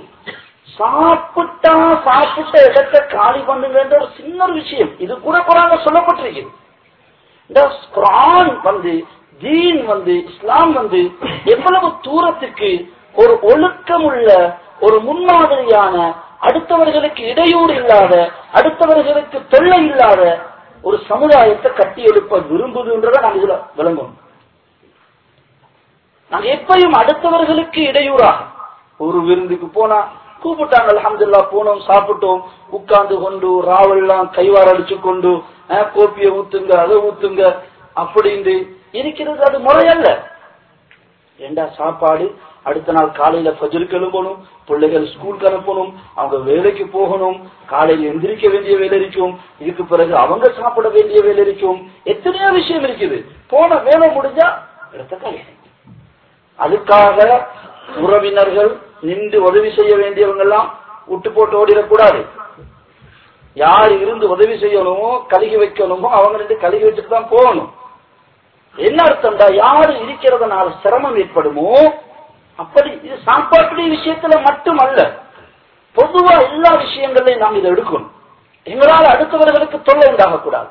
சாப்பிட்டா சாப்பிட்ட இடத்தை காலி பண்ணுங்கன்ற ஒரு சின்ன ஒரு விஷயம். இது கூட குரான சொல்லப்பட்டிருக்கு இந்த குரான் வந்து தீன் வந்து இஸ்லாம் வந்து எவ்வளவு தூரத்துக்கு ஒரு ஒழுக்கமுள்ள ஒரு முன்மாதிரியான அடுத்தவர்களுக்கு இடையூறு இல்லாத அடுத்தவர்களுக்கு தொல்லை இல்லாத ஒரு சமுதாயத்தை கட்டி எழுப்ப விரும்புதுன்றத நாங்க இதுல விளங்கணும். நாங்க எப்பயும் அடுத்தவர்களுக்கு இடையூறாக ஒரு விருந்துக்கு போனா கூப்பிட்டாங்க அலமதுல்லா போனோம் சாப்பிட்டோம். உட்கார்ந்து கொண்டு ராவெல்லாம் கைவார அடிச்சு கொண்டு கோப்பிய ஊத்துங்க அதை ஊத்துங்க அப்படின்னு இருக்கிறது அது முறையல்ல. ஏண்டா சாப்பாடு அடுத்த நாள் காலையில ஃபஜருக்கு எழும்பணும் பிள்ளைகள் ஸ்கூலுக்கு அனுப்பணும் அவங்க வேலைக்கு போகணும் காலையில் எந்திரிக்க வேண்டிய வேலை இருக்கும் இதுக்கு பிறகு அவங்க சாப்பிட வேண்டிய வேலை இருக்கும். எத்தனையோ விஷயம் இருக்குது. போன வேலை முடிஞ்சா எடுத்த கல்யாணம் அதுக்காக உறவினர்கள் நின்று உதவி செய்ய வேண்டியவங்க எல்லாம் விட்டு போட்டு ஓடிடக்கூடாது. யார் இருந்து உதவி செய்யணுமோ கழுகி வைக்கணுமோ அவங்க ரெண்டு கழுகி வச்சுட்டு தான் போகணும். என்ன அர்த்தம்டா? யாரு இருக்கிறதுனால சிரமம் ஏற்படுமோ அப்படி இது சாப்பாட்டுடைய விஷயத்துல மட்டும் அல்ல பொதுவா எல்லா விஷயங்களையும் நாம் இதை எடுக்கணும். எங்களால அடுத்தவர்களுக்கு தொல்லை உண்டாகக்கூடாது.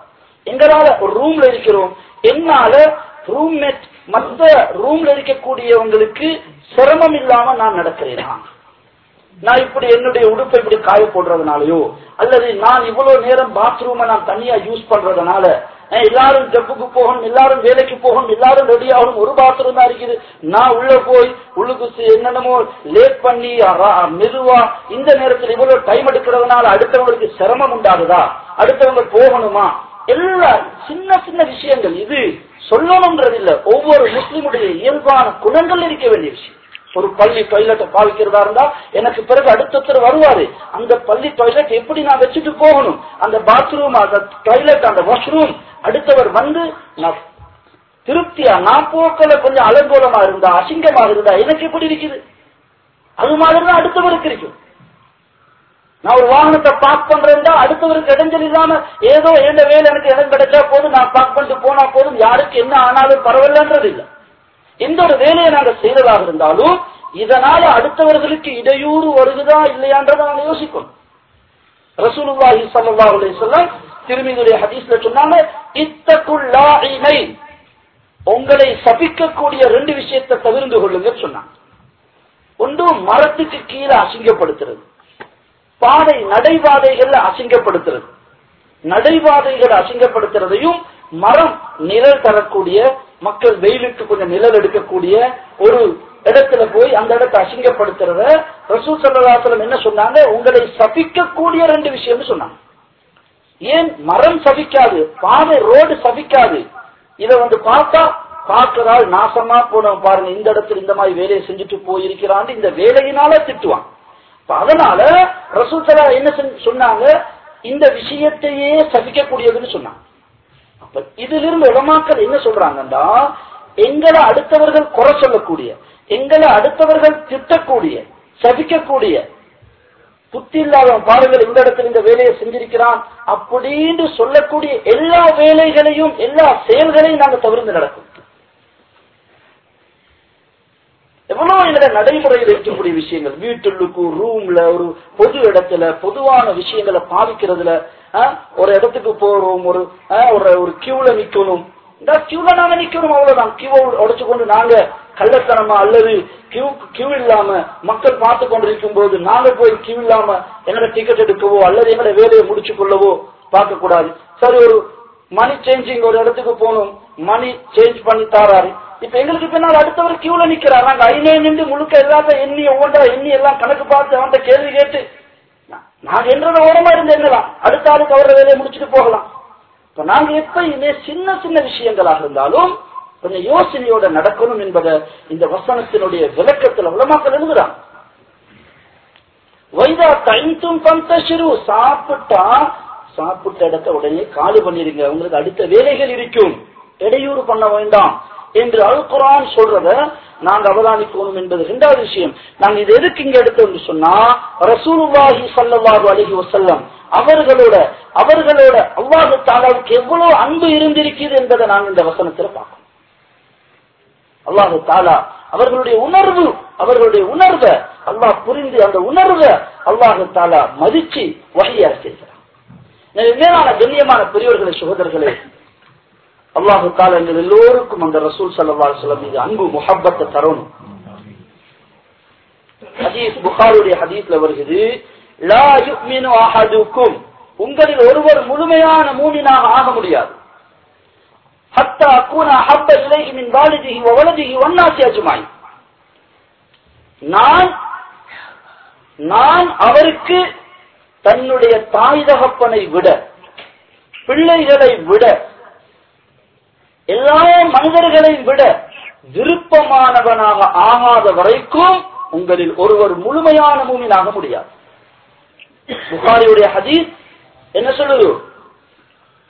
எங்களால ஒரு ரூம்ல இருக்கிறோம். என்னால ரூம்மேட் மற்ற ரூம்ல இருக்கக்கூடியவங்களுக்கு சிரமம் இல்லாம நான் நடக்கிறேனா. நான் இப்படி என்னுடைய உடுப்பை இப்படி காய போடுறதுனாலயோ அல்லது நான் இவ்வளவு நேரம் பாத்ரூமை நான் தனியா யூஸ் பண்றதுனால எல்லாரும் ஜப்புக்கு போகணும் எல்லாரும் வேலைக்கு போகணும் எல்லாரும் ரெடி ஆகணும் ஒரு பாத்ரூம் தான் இருக்குது. நான் உள்ள போய் உள்ளுக்கு என்னென்னமோ லேட் பண்ணி மெதுவா இந்த நேரத்தில் இவ்வளவு டைம் எடுக்கிறதுனால அடுத்தவங்களுக்கு சிரமம் உண்டாகுதா? அடுத்தவங்க போகணுமா? எல்லா சின்ன சின்ன விஷயங்கள் இது சொல்லணும்ன்றது இல்ல ஒவ்வொரு முஸ்லிமுடைய இயல்பான குணங்கள் இருக்க வேண்டிய விஷயம். ஒரு பள்ளி டாய்லெட்டை பாவிக்கிறதா இருந்தா எனக்கு பிறகு அடுத்தொருத்தர் வருவாரு. அந்த பள்ளி டொய்லெட் எப்படி நான் வச்சுட்டு போகணும்? அந்த பாத்ரூம் அந்த டொய்லெட் அந்த வாஷ்ரூம் அடுத்தவர் வந்து நான் திருப்தியா நான் போக்கல கொஞ்சம் அலங்கோலமா இருந்தா அசிங்கமா இருந்தா எனக்கு எப்படி இருக்குது? அது மாதிரிதான் அடுத்தவருக்கு இருக்கும் நான் ஒரு வாகனத்தை பார்க் பண்றேன் அடுத்தவருக்கு இடைஞ்சல் இல்லாம ஏதோ எந்த வேலை எனக்கு இடம் கிடைச்சா போதும் நான் பார்க் பண்ணிட்டு போனா போதும் யாருக்கு என்ன ஆனாலும் பரவாயில்லன்றது இல்லை. எந்த ஒரு வேலையை நாங்க செய்ததாக இருந்தாலும் இதனால அடுத்தவர்களுக்கு இடையூறு வருகுதா இல்லையான்றதை நாங்க யோசிக்கணும். ரசூலுல்லாஹி ஸல்லல்லாஹு அலைஹி வஸல்லம் திருமிதுடைய ஹதீஸ்ல சொன்னாங்க இத்தகுல்லாஹினை உங்களை சபிக்கக்கூடிய ரெண்டு விஷயத்தை தவிர்ந்து கொள்ளுங்க சொன்னாங்க. ஒன்று மரத்துக்கு கீழே அசிங்கப்படுத்துறது. பாதை நடைபாதைகள்ல அசிங்கப்படுத்துறது. நடைபாதைகளை அசிங்கப்படுத்துறதையும் மரம் நிழல் தரக்கூடிய மக்கள் வெயிலுக்கு கொஞ்சம் நிழல் எடுக்கக்கூடிய ஒரு இடத்துல போய் அந்த இடத்தை அசிங்கப்படுத்துறத ரசூ சல்லாசலம் என்ன சொன்னாங்க? உங்களை சபிக்கக்கூடிய ரெண்டு விஷயம்னு சொன்னாங்க. ஏன்? மரம் சபிக்காது. பாதை ரோடு சபிக்காது. இதை வந்து பார்த்தா பார்க்கறால் நாசமா போனவன் பாருங்க இந்த இடத்துல இந்த மாதிரி வேலையை செஞ்சுட்டு போயிருக்கிறான் இந்த வேலையினால திட்டுவான். அதனால ரசூல் சலா என்ன சொன்னாங்க? இந்த விஷயத்தையே சபிக்கக்கூடியதுன்னு சொன்னாங்க. அப்ப இதிலிருந்து உலமாக்கள் என்ன சொல்றாங்கன்னா எங்களை அடுத்தவர்கள் குறை சொல்லக்கூடிய எங்களை அடுத்தவர்கள் திட்டக்கூடிய சபிக்கக்கூடிய புத்தி இல்லாதவன் பாருங்கள் இந்த இடத்துல இந்த வேலையை செஞ்சிருக்கிறான் அப்படின்னு சொல்லக்கூடிய எல்லா வேலைகளையும் எல்லா செயல்களையும் நாங்க தவிர்த்து நடக்கும். எவ்வளவு எங்களை நடைமுறையில் இருக்கக்கூடிய விஷயங்கள்? வீட்டுள்ளுக்கு ரூம்ல ஒரு பொது இடத்துல பொதுவான விஷயங்களை பாதிக்கிறதுல ஒரு இடத்துக்கு போறோம் ஒரு ஒரு கியூல நிக்கணும். இந்த கியூல நாங்க நிக்கணும் அவ்வளவுதான். கியூ உடைச்சு கொண்டு நாங்க கள்ளத்தனமா அல்லது கியூ கியூ இல்லாம மக்கள் பார்த்து கொண்டிருக்கும் போது நாங்க போய் கியூ இல்லாம எங்கட டிக்கெட் எடுக்கவோ அல்லது எங்கட வேலையை முடிச்சு கொள்ளவோ பார்க்க கூடாது சரி ஒரு மணி சேஞ்சிங் ஒரு இடத்துக்கு போகணும். மணி சேஞ்ச் பண்ணி தாராரு. இப்ப எங்களுக்கு பின்னால் அடுத்தவர் கியூல நிக்கிறார். நாங்க ஐநே நின்று முழுக்க எல்லாத்தையும் எண்ணி ஒவ்வொன்றா எண்ணி எல்லாம் கணக்கு பார்த்து அவன்கிட்ட கேள்வி கேட்டு நாங்க என்றத ஓரமா இருந்து என்னலாம் அடுத்த ஆளுக்கு அவர வேலையை முடிச்சுட்டு போகலாம். இப்ப நாங்க எப்பயுமே சின்ன சின்ன விஷயங்களாக இருந்தாலும் கொஞ்சம் யோசனையோட நடக்கணும் என்பதை இந்த வசனத்தினுடைய விளக்கத்துல உலமாக்கள் எழுதுறான் வைதா தைந்தும் பந்தசிறு சாப்பிட்டா சாப்பிட்ட இடத்த உடனே காலி பண்ணிருங்க. உங்களுக்கு அடுத்த வேலைகள் இருக்கும். இடையூறு பண்ண வேண்டாம். என்று அழுக்குறான் சொல்றத நாங்க அவதானிக்கணும் என்பது இரண்டாவது விஷயம். நாங்க இது எதுக்கு இங்க எடுத்தோம்னு சொன்னா ரசூலுல்லாஹி ஸல்லல்லாஹு அலைஹி வசல்லம் அவர்களோட அவர்களோட அவ்வாறு தாலாவுக்கு எவ்வளவு அன்பு இருந்திருக்கிறது என்பதை நாங்க இந்த வசனத்துல பார்க்கணும். அல்லாஹு தாலா அவர்களுடைய உணர்வு அவர்களுடைய உணர்வை அல்லாஹ் புரிந்து அந்த உணர்வை அல்லாஹு தாலா மதிச்சு வகையாக செய்கிறார் மேலான கண்ணியமான பெரியவர்களை சுகதர்களே அல்லாஹு தாலா எங்கள் எல்லோருக்கும் அந்த ரசூல் சல்லா சொல்லம் மீது அன்பு முஹப்பத்தை தரணும் ஹதீஸ் புகாருடைய ஹதீஸ்ல வருகிறது லா யுக்மினு அஹதுக்கும். உங்களில் ஒருவர் முழுமையான மூமினாக ஆக முடியாது. ஹத்தா கூனா ஹப்ப இலைஹி மின் வாலிதிஹி வ வலதிஹி வன்னாசி அஜ்மாயின். நான் நான் அவருக்கு தன்னுடைய தாய் தகப்பனை விட பிள்ளைகளை விட எல்லா மனிதர்களை விட விருப்பமானவனாக ஆகாத வரைக்கும் உங்களில் ஒருவர் முழுமையான மூமினாக முடியாது. புகாரியுடைய ஹதீஸ் என்ன சொல்லுது?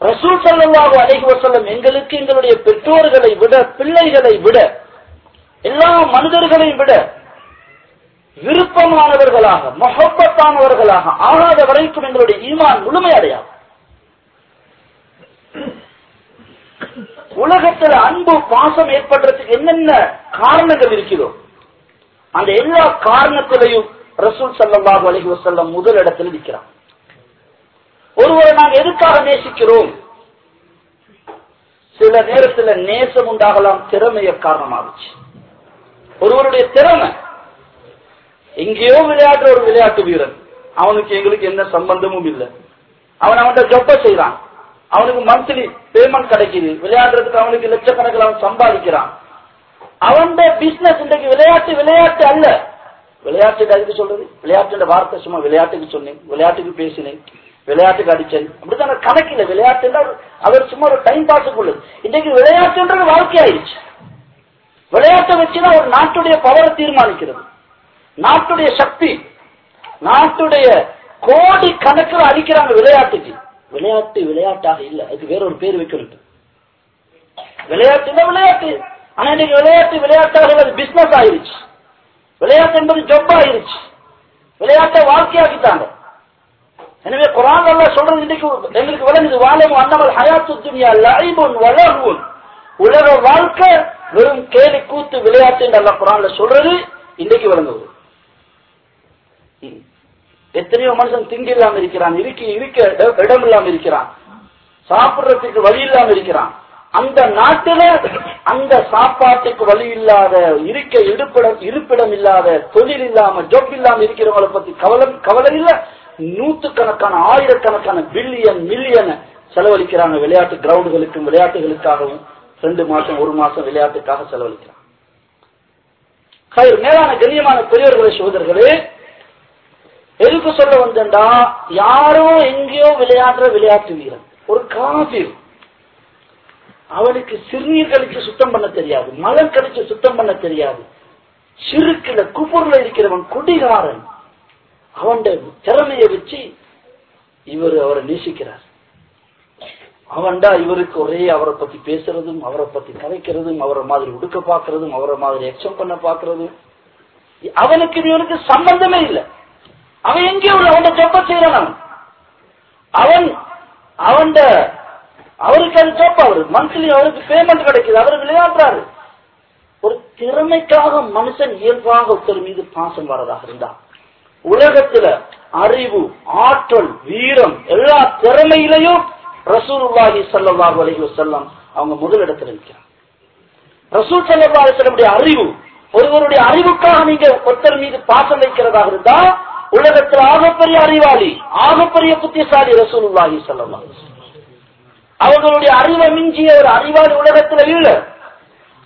ரசூல் ஸல்லல்லாஹு அலைஹி எங்களுக்கு எங்களுடைய பெற்றோர்களை விட பிள்ளைகளை விட எல்லா மனிதர்களையும் விட விருப்பமானவர்களாக மொஹப்பத்தானவர்களாக ஆகாத வரைக்கும் எங்களுடைய ஈமான் முழுமையடையாது உலகத்துல அன்பு பாசம் ஏற்படுறதுக்கு என்னென்ன காரணங்கள் இருக்குதோ அந்த எல்லா காரணத்திலையும் ரசூல் ஸல்லல்லாஹு அலைஹி வஸல்லம் முதல் இடத்துல நிற்கிறான். ஒருவரை நாங்கள் எதுக்காக நேசிக்கிறோம்? சில நேரத்துல நேசம் உண்டாகலாம் திறமைய காரணமாகுச்சு. ஒருவருடைய திறமை எங்கேயோ விளையாடுற ஒரு விளையாட்டு வீரன் அவனுக்கு எங்களுக்கு என்ன சம்பந்தமும் இல்லை. அவன் அவன்கிட்ட ஜொப்ப செய்யறான் அவனுக்கு மந்த்லி பேமெண்ட் கிடைக்குது. விளையாடுறதுக்கு அவனுக்கு லட்சக்கணக்கில் அவன் சம்பாதிக்கிறான். அவன் பிசினஸ் இன்றைக்கு விளையாட்டு விளையாட்டு அல்ல. விளையாட்டு அதுக்கு சொல்றது? விளையாட்டு வார்த்தை சும்மா விளையாட்டுக்கு சொன்னேன். விளையாட்டுக்கு பேசினேன். விளையாட்டுக்கு அடிச்சேன் கணக்கு கணக்கில் விளையாட்டு அவர் சும்மா ஒரு டைம் பாஸ் உள்ளது. இன்னைக்கு விளையாட்டுன்றது வாழ்க்கை ஆயிடுச்சு விளையாட்டை வச்சுதான் ஒரு நாட்டுடைய பவரை தீர்மானிக்கிறது. நாட்டுடைய சக்தி நாட்டுடைய கோடி கணக்கில் அடிக்கிறாங்க விளையாட்டுக்கு. விளையாட்டு விளையாட்டாக இல்லை. அதுக்கு வேற ஒரு பேர் வைக்கிறது. விளையாட்டு விளையாட்டு? ஆனா இன்னைக்கு விளையாட்டு விளையாட்டாக அது பிசினஸ் ஆயிருச்சு. விளையாட்டு என்பது ஜப் ஆயிருச்சு. விளையாட்டை வாழ்க்கையாக்கிட்டாங்க. எனவே குரான் எல்லாம் சொல்றது இன்னைக்கு எங்களுக்கு விளங்குது. வாழும் அண்ணமல் ஹயாத்து துணியா லைபுன் வளர்வுன் உலக வாழ்க்கை வெறும் கேலி கூத்து விளையாட்டு அல்ல குரான்ல சொல்றது இன்னைக்கு விளங்குவது எத்தனையோ மனுஷன் திங்க இல்லாம இருக்கிறான் இருக்க இருக்க இடம் இல்லாம இருக்கிறான் சாப்பிடுறதுக்கு வழி இல்லாம இருக்கிறான். அந்த நாட்டில அந்த சாப்பாட்டுக்கு வழி இல்லாத இருக்க இருப்பிடம் இருப்பிடம் இல்லாத தொழில் இல்லாம ஜொப் இல்லாம இருக்கிறவங்களை பத்தி கவலை கவலை இல்ல. நூத்துக்கணக்கான ஆயிரக்கணக்கான பில்லியன் மில்லியன் செலவழிக்கிறாங்க விளையாட்டு கிரவுண்டுகளுக்கும் விளையாட்டுகளுக்காகவும். ரெண்டு மாசம் ஒரு மாசம் விளையாட்டுக்காக செலவழிக்கிறாங்க. மேலான கண்ணியமான பெரியவர்களே சோதர்களே எதுக்கு சொல்ல வந்தா யாரோ எங்கேயோ விளையாடுற விளையாட்டு வீரன். ஒரு காபீர். அவனுக்கு சிறுநீர் கழிச்சு சுத்தம் பண்ண தெரியாது. மலர் கழிச்சு சுத்தம் பண்ண தெரியாது. சிறுக்கில குபுர்ல இருக்கிறவன் குடிகாரன். அவன் திறமையை வச்சு இவர் அவரை நேசிக்கிறார். அவன்டா இவருக்கு ஒரே அவரை பத்தி பேசுறதும் அவரை பத்தி கதைக்கிறதும் அவரை மாதிரி உடுக்க பாக்குறதும் அவரை மாதிரி எக்ஸம் பண்ண பாக்குறதும் அவனுக்கு இவனுக்கு சம்பந்தமே இல்லை. அவன் எங்கேயோ உள்ள? அவன் தொப்ப செய்யறான் அவன் அவன் அவருக்கு அது தொப்ப அவரு மந்த்லி அவருக்கு பேமெண்ட் கிடைக்குது. அவர் விளையாடுறாரு. ஒரு திறமைக்காக மனுஷன் இயல்பாக ஒருத்தர் மீது பாசம் வரதாக இருந்தா உலகத்துல அறிவு ஆற்றல் வீரம் எல்லா திறமையிலையும் ரசூலுல்லாஹி ஸல்லல்லாஹு அலைஹி செல்லம் அவங்க முதலிடத்தில் இருக்கிறாங்க ரசூல் ஸல்லல்லாஹு அலைஹி அறிவு ஒருவருடைய அறிவுக்காக நீங்க ஒருத்தர் மீது பாசம் வைக்கிறதாக இருந்தா உலகத்தில் ஆகப்பெரிய அறிவாளி ஆகப்பெரிய புத்திசாலி ரசூலுல்லாஹி சொல்லலாம் அவங்களுடைய அவர்களுடைய அறிவை மிஞ்சிய ஒரு அறிவாளி உலகத்துல இல்ல.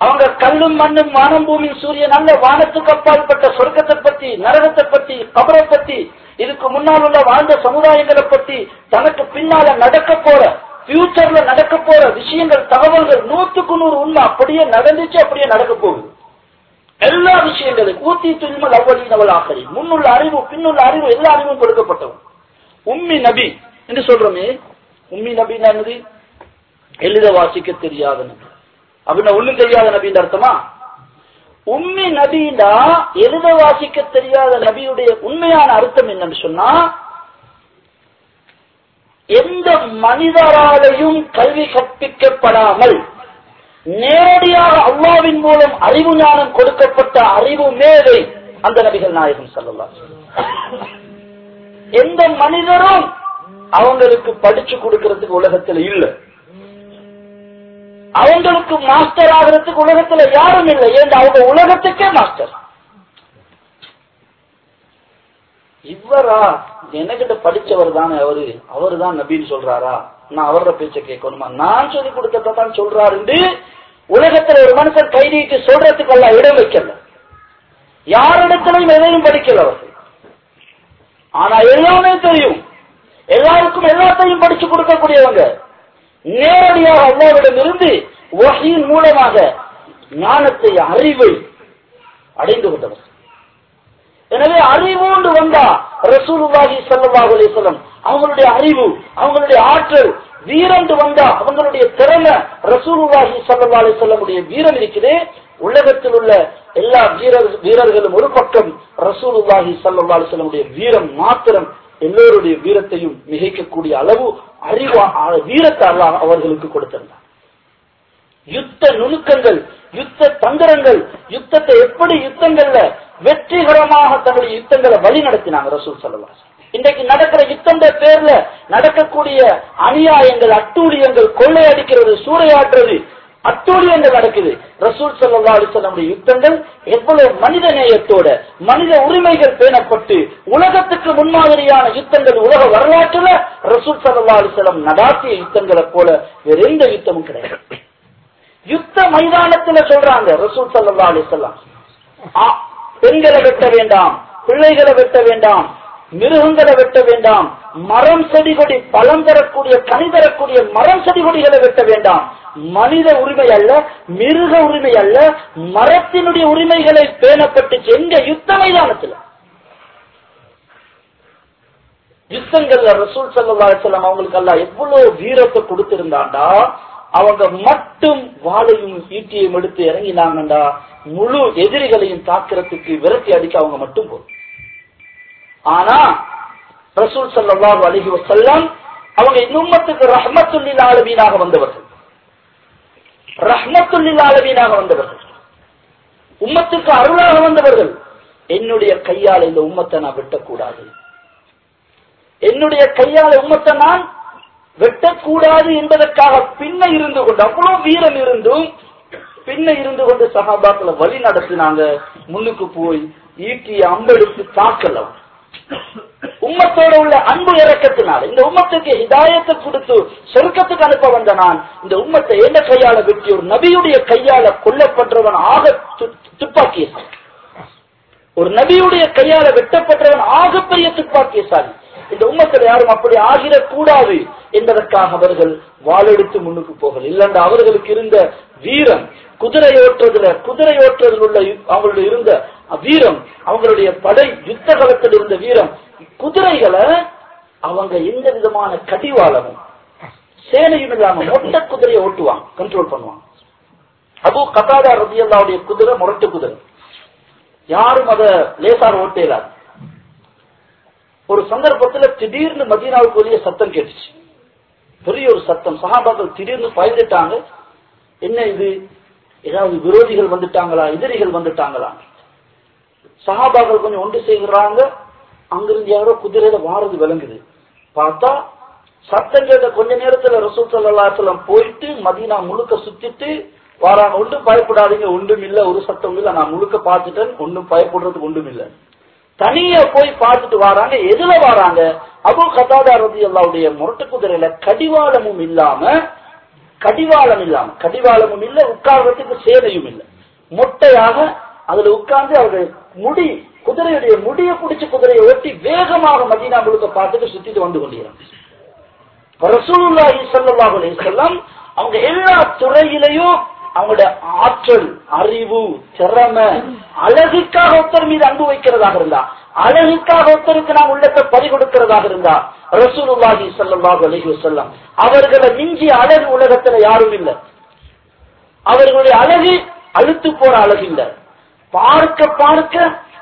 அவங்க கல்லும் மண்ணும் வானம் பூமி சூரியன் அல்ல. வானத்துக்கு அப்பாற்பட்ட சொர்க்கத்தை பத்தி நரகத்தை பத்தி கபரை பத்தி இதுக்கு முன்னால் உள்ள வாழ்ந்த சமுதாயங்களை பத்தி தனக்கு பின்னால நடக்க போற பியூச்சர்ல நடக்க போற விஷயங்கள் தகவல்கள் நூத்துக்கு நூறு உண்மை அப்படியே நடந்துச்சு அப்படியே நடக்க போகுது. எல்லா விஷயங்களும் ஊத்தி துல்மல் அவ்வளவு ஆகரி முன்னுள்ள அறிவு பின்னுள்ள அறிவு எல்லா அறிவும் கொடுக்கப்பட்டவன் உம்மி நபி என்று சொல்றோமே. உம்மி நபி என்னது எழுத வாசிக்க தெரியாத நபி. அப்படின்னா ஒண்ணும் தெரியாத நபின்னு அர்த்தமா? உம்மி நபின்னா எழுத வாசிக்க தெரியாத நபியுடைய உண்மையான அர்த்தம் என்னன்னு சொன்னா எந்த மனிதராலையும் கல்வி கற்பிக்கப்படாமல் நேரடியாக அல்லாவின் மூலம் அறிவு ஞானம் கொடுக்கப்பட்ட அறிவு மேதை அந்த நபிகள் நாயகம் சொல்லலாம் எந்த மனிதரும் அவங்களுக்கு படிச்சு கொடுக்கறதுக்கு உலகத்துல இல்ல. அவங்களுக்கு மாஸ்டர் ஆகிறதுக்கு உலகத்துல யாரும் இல்லை. ஏன்? அவங்க உலகத்துக்கே மாஸ்டர் இவரா எனக்கிட்ட படிச்சவர் தானே அவரு? அவரு தான் நபின்னு சொல்றாரா? நான் அவரோட பேச்ச கேட்கணுமா? நான் சொல்லி கொடுக்கறதான் சொல்றாரு உலகத்துல ஒரு மனுஷன் கை நீட்டி சொல்றதுக்கு இடம் வைக்கல. யாரிடத்திலும் எதையும் படிக்கல அவர். ஆனா எல்லாமே தெரியும். எல்லாருக்கும் எல்லாத்தையும் படிச்சு கொடுக்கக்கூடியவங்க. நேரடியாக அல்லாவிடம் இருந்து வகையின் மூலமாக ஞானத்தை அறிவை அடைந்து கொண்டவர். எனவே அறிவோண்டு வந்தா ரசூலுல்லாஹி செல்லவாக அவங்களுடைய அறிவு அவங்களுடைய ஆற்றல் வீரண்டு வந்தா அவங்களுடைய திறமை ரசூலுல்லாஹி ஸல்லல்லாஹு அலைஹி வீரம் இருக்குது. உலகத்தில் உள்ள எல்லா வீரர் வீரர்களும் ஒரு பக்கம் ரசூலுல்லாஹி ஸல்லல்லாஹு அலைஹி வீரம் மாத்திரம் எல்லோருடைய வீரத்தையும் மிகைக்கக்கூடிய அளவு அறிவா வீரத்தை அல்லாஹ் அவர்களுக்கு கொடுத்திருந்தார். யுத்த நுணுக்கங்கள் யுத்த தந்திரங்கள் யுத்தத்தை எப்படி யுத்தங்கள்ல வெற்றிகரமாக தன்னுடைய யுத்தங்களை வழி நடத்தினாங்க ரசூல் சல்லா இன்றைக்கு நடக்கிற யுத்தம் பேர்ல நடக்கக்கூடிய அநியாயங்கள் அட்டூழியங்கள் கொள்ளையடிக்கிறது சூறையாற்றுறது அட்டூழியங்கள் நடக்குது. ரசூல் சல்லா அலிசல்லுடைய யுத்தங்கள் எவ்வளவு மனித நேயத்தோட மனித உரிமைகள் பேணப்பட்டு உலகத்துக்கு முன்மாதிரியான யுத்தங்கள் உலக வரலாற்றுல ரசூல் சல்லா அலிசல்லம் நடாத்திய யுத்தங்களை போல வேற எந்த யுத்தமும் கிடையாது. யுத்த மைதானத்துல சொல்றாங்க ரசூல் சல்லா அலிசல்லாம் பெண்களை வெட்ட வேண்டாம் பிள்ளைகளை வெட்ட வேண்டாம் மிருகங்களை வெட்ட வேண்டாம். மரம் செடி கொடி பழம் தரக்கூடிய கனி தரக்கூடிய மரம் செடி கொடிகளை வெட்ட வேண்டாம். மனித உரிமை அல்ல மிருக உரிமை அல்ல மரத்தினுடைய உரிமைகளை பேணப்பட்டுச்சு எங்க யுத்த மைதானத்தில்? யுத்தங்கள்ல ரசூல் சல்லாசலம் அவங்களுக்கு எல்லாம் எவ்வளவு வீரத்தை கொடுத்திருந்தாண்டா? அவங்க மட்டும் வாழையும் ஈட்டியும் எடுத்து இறங்கினாங்கண்டா. முழு எதிரிகளையும் தாக்கிறதுக்கு விரட்டி அடிக்க அவங்க மட்டும் போதும் ஆனா ரசூல் சல்லாஹு அலஹி வசல்லாம் அவங்க இன்னும்மத்துக்கு ரஹ்மத்துல்லில் ஆலமீனாக வந்தவர்கள். ரஹ்மத்துல்லில் ஆலமீனாக வந்தவர்கள். உம்மத்துக்கு அருளாக வந்தவர்கள். என்னுடைய கையால் இந்த உம்மத்தை நான் வெட்டக்கூடாது. என்னுடைய கையால உம்மத்தை நான் வெட்டக்கூடாது என்பதற்காக பின்ன இருந்து கொண்டு அவ்வளவு வீரம் இருந்தும் பின்ன இருந்து கொண்டு சகாபாக்களை வழி நடத்தினாங்க. முன்னுக்கு போய் ஈட்டி அம்பெடுத்து தாக்கல உம்மத்தோட உள்ள அன்பு இறக்கத்தினால் இந்த உம்மத்துக்கு இதாயத்தை கொடுத்து சொர்க்கத்துக்கு அனுப்ப வந்த நான் இந்த உம்மத்தை என்ன கையால வெட்டி ஒரு நபியுடைய கையால கொல்லப்பட்டவன் ஆக துப்பாக்கியசாலி. ஒரு நபியுடைய கையால வெட்டப்பட்டவன் ஆகப்பெரிய துப்பாக்கியசாலி. இந்த உம்மத்தில் யாரும் அப்படி ஆகிடக்கூடாது என்பதற்காக அவர்கள் வாழெடுத்து முன்னுக்கு போகல. இல்லைன்ற அவர்களுக்கு இருந்த வீரம் குதிரை ஓட்டுறதுல குதிரை உள்ள அவங்களுடைய இருந்த வீரம். அவங்களுடைய படை யுத்த காலத்தில் இருந்த வீரம். குதிரைகளை அவங்க எந்த விதமான கடிவாளமும் சேனையும் இல்லாம மொட்டை குதிரையை ஓட்டுவாங்க கண்ட்ரோல் பண்ணுவாங்க. அபு கதாதா ரத்தியல்லாவுடைய குதிரை முரட்டு குதிரை. யாரும் அதை லேசார் ஓட்டையில ஒரு சந்தர்ப்பத்துல திடீர்னு மதீனாவுக்கு வெளியே சத்தம் கேட்டுச்சு. பெரிய ஒரு சத்தம். சகாபாக்கள் திடீர்னு பயந்துட்டாங்க. என்ன இது? ஏதாவது விரோதிகள் வந்துட்டாங்களா? எதிரிகள் வந்துட்டாங்களா? சகாபாக்கள் கொஞ்சம் ஒன்று செய்கிறாங்க. அங்கிருந்து யாரோ குதிரையில வாரது விளங்குது. பார்த்தா சத்தம் கேட்ட கொஞ்ச நேரத்துல ரசூல் சல்லாசலம் போயிட்டு மதினா முழுக்க சுத்திட்டு வாராங்க. ஒன்றும் பயப்படாதீங்க ஒன்றும் இல்ல. ஒரு சத்தம் இல்ல. நான் முழுக்க பார்த்துட்டேன். ஒன்றும் பயப்படுறதுக்கு ஒன்றும் இல்ல. தனியா போய் பார்த்துட்டு வராங்க. எதுல வராங்க? அபு கதாதா ரதி அல்லாவுடைய முரட்டு குதிரையில கடிவாளமும் இல்லாம கடிவாளம் இல்லாம கடிவாளமும் இல்ல உட்கார்றதுக்கு சேனையும் இல்ல. மொட்டையாக அதுல உட்கார்ந்து அவர்கள் முடி குதிரையுடைய முடிய பிடிச்சு குதிரையை ஓட்டி வேகமாக மதீனா முழுக்க பார்த்துட்டு சுத்திட்டு வந்து கொண்டிருக்கிறாங்க ரசூலுல்லாஹி ஸல்லல்லாஹு அவங்க எல்லா துறையிலையும் அவங்களுடைய ஆற்றல் அறிவு திறமை அழகுக்காக ஒருத்தர் மீது அன்பு வைக்கிறதாக இருந்தா அழகுக்காக ஒருத்தருக்கு நாம் உள்ளத்தை பறிகொடுக்கிறதாக இருந்தா ரசூலுல்லாஹி சல்லாஹு அலஹி வஸல்லம் அவர்களை மிஞ்சி அழகு உலகத்துல யாரும் இல்லை. அவர்களுடைய அழகு அழுத்து போற அழகு இல்ல. பார்க்க பார்க்க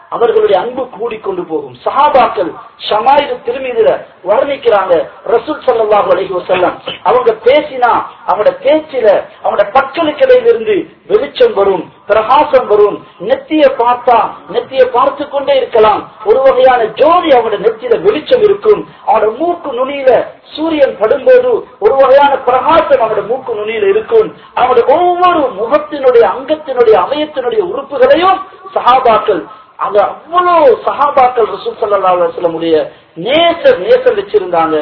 அவர்களுடைய அன்பு கூடிக்கொண்டு போகும். சஹாபாக்கள் ஷமாயிரு திருமீதுல வர்ணிக்கிறாங்க. ரசூல் சல்லாஹு அலைஹி வஸல்லம். அவங்க பேசினா அவங்களோட பேச்சில அவங்களோட பற்களுக்கிடையில இருந்து வெளிச்சம் வரும் பிரகாசம் வரும். நெத்திய பார்த்தா நெத்திய பார்த்து கொண்டே இருக்கலாம். ஒரு வகையான ஜோதி அவங்களோட நெத்தியில வெளிச்சம் இருக்கும். அவனோட மூக்கு நுனியில சூரியன் படும்போது ஒரு வகையான பிரகாசம் அவனோட மூக்கு நுனியில இருக்கும். அவனுடைய ஒவ்வொரு முகத்தினுடைய அங்கத்தினுடைய அவயத்தினுடைய உறுப்புகளையும் சஹாபாக்கள் அங்க அவ்வளவு சஹாபாக்கள் ரசூல் சல்லாஹுடைய நேசர் நேசர் வச்சிருந்தாங்க.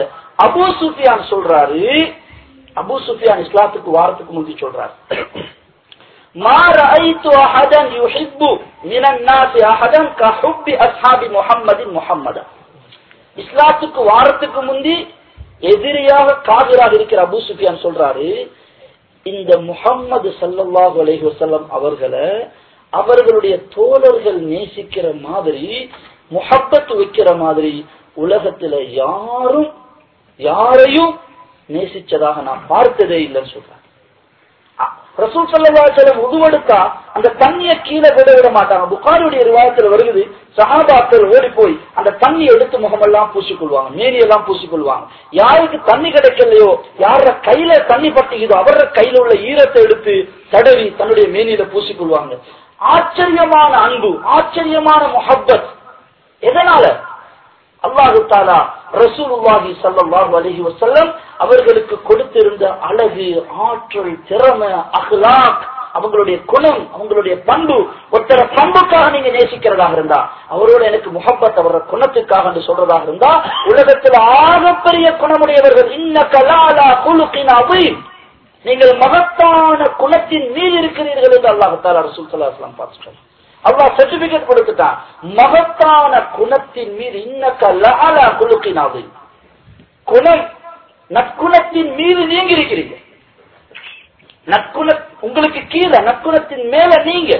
அபு சுஃபியான் சொல்றாரு. அபு சுஃபியான் இஸ்லாத்துக்கு வாரத்துக்கு முந்தி சொல்றாரு. இஸ்லாத்துக்கு வாரத்துக்கு முந்தி எதிரியாக காதிராக இருக்கிற அபு சுஃபியான் சொல்றாரு. இந்த முகம்மது சல்லாஹு அலஹி வசல்லம் அவர்களை அவர்களுடைய தோழர்கள் நேசிக்கிற மாதிரி முகப்பத்து வைக்கிற மாதிரி உலகத்துல யாரும் யாரையும் நேசிச்சதாக நான் பார்த்ததே இல்லைன்னு சொல்றேன் ரசூல் சல்லாச்சலம் உதுவெடுத்தா அந்த தண்ணியை கீழே விட விட மாட்டாங்க. புகாரியுடைய ரிவாயத்துல வருகிறது சகாபாக்கள் ஓடி போய் அந்த தண்ணி எடுத்து முகமெல்லாம் பூசிக்கொள்வாங்க மேனியெல்லாம் பூசிக்கொள்வாங்க. யாருக்கு தண்ணி கிடைக்கலையோ யார கையில தண்ணி பட்டிக்குதோ அவர கையில உள்ள ஈரத்தை எடுத்து தடவி தன்னுடைய மேனியில பூசிக்கொள்வாங்க. ஆச்சரியமான அன்பு ஆச்சரியமான முஹப்பத். எதனால? அல்லாஹு தாலா ரசூலுல்லாஹி ஸல்லல்லாஹு அலஹி வசல்லம் அவர்களுக்கு கொடுத்திருந்த அழகு ஆற்றல் திறமை அஹ்லாக் அவங்களுடைய குணம் அவங்களுடைய பண்பு ஒருத்தர பண்புக்காக நீங்க நேசிக்கிறதாக இருந்தா அவரோட எனக்கு முகப்பத் அவரோட குணத்துக்காக என்று சொல்றதாக இருந்தா உலகத்தில் ஆகப்பெரிய குணமுடையவர்கள் இன்ன கலாலா குழுக்கின் அவை நீங்கள் மகத்தான குலத்தின் மீது இருக்கிறீர்கள் என்று அல்லாஹு தாலா ரசூல் சல்லாஹ் பார்த்துட்டார். அல்லாஹ் சர்டிபிகேட் கொடுத்துட்டான். மகத்தான குணத்தின் மீது இன்னக்கல்லா குலுக்கினாது குணம் நற்குணத்தின் மீது நீங்க இருக்கிறீங்க நற்குண உங்களுக்கு கீழே நற்குணத்தின் மேல நீங்க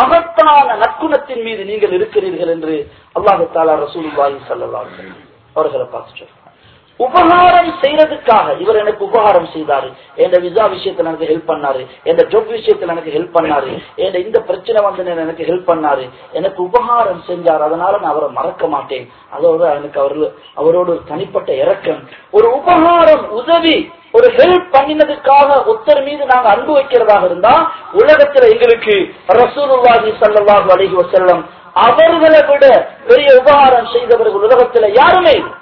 மகத்தான நற்குணத்தின் மீது நீங்கள் இருக்கிறீர்கள் என்று அல்லாஹு தாலா ரசூலுல்லாஹி ஸல்லல்லாஹு அலைஹி அவர்களை பார்த்து உபகாரம் செய்யறதுக்காக இவர் எனக்கு உபகாரம் செய்தாரு. என் விசா விஷயத்துல எனக்கு ஹெல்ப் பண்ணாரு. என் ஜொப் விஷயத்துல எனக்கு ஹெல்ப் பண்ணாரு. என் இந்த பிரச்சனை வந்து எனக்கு ஹெல்ப் பண்ணாரு. எனக்கு உபகாரம் செஞ்சார். அதனால நான் அவரை மறக்க மாட்டேன். அதோட எனக்கு அவர் அவரோட ஒரு தனிப்பட்ட இறக்கம் ஒரு உபகாரம் உதவி ஒரு ஹெல்ப் பண்ணினதுக்காக ஒருத்தர் மீது நாங்க அன்பு வைக்கிறதாக இருந்தா உலகத்துல எங்களுக்கு ரசூலுல்லாஹி செல்லவாக அலைஹி செல்லம் அவர்களை விட பெரிய உபகாரம் செய்தவர்கள் உலகத்துல யாருமே இல்லை.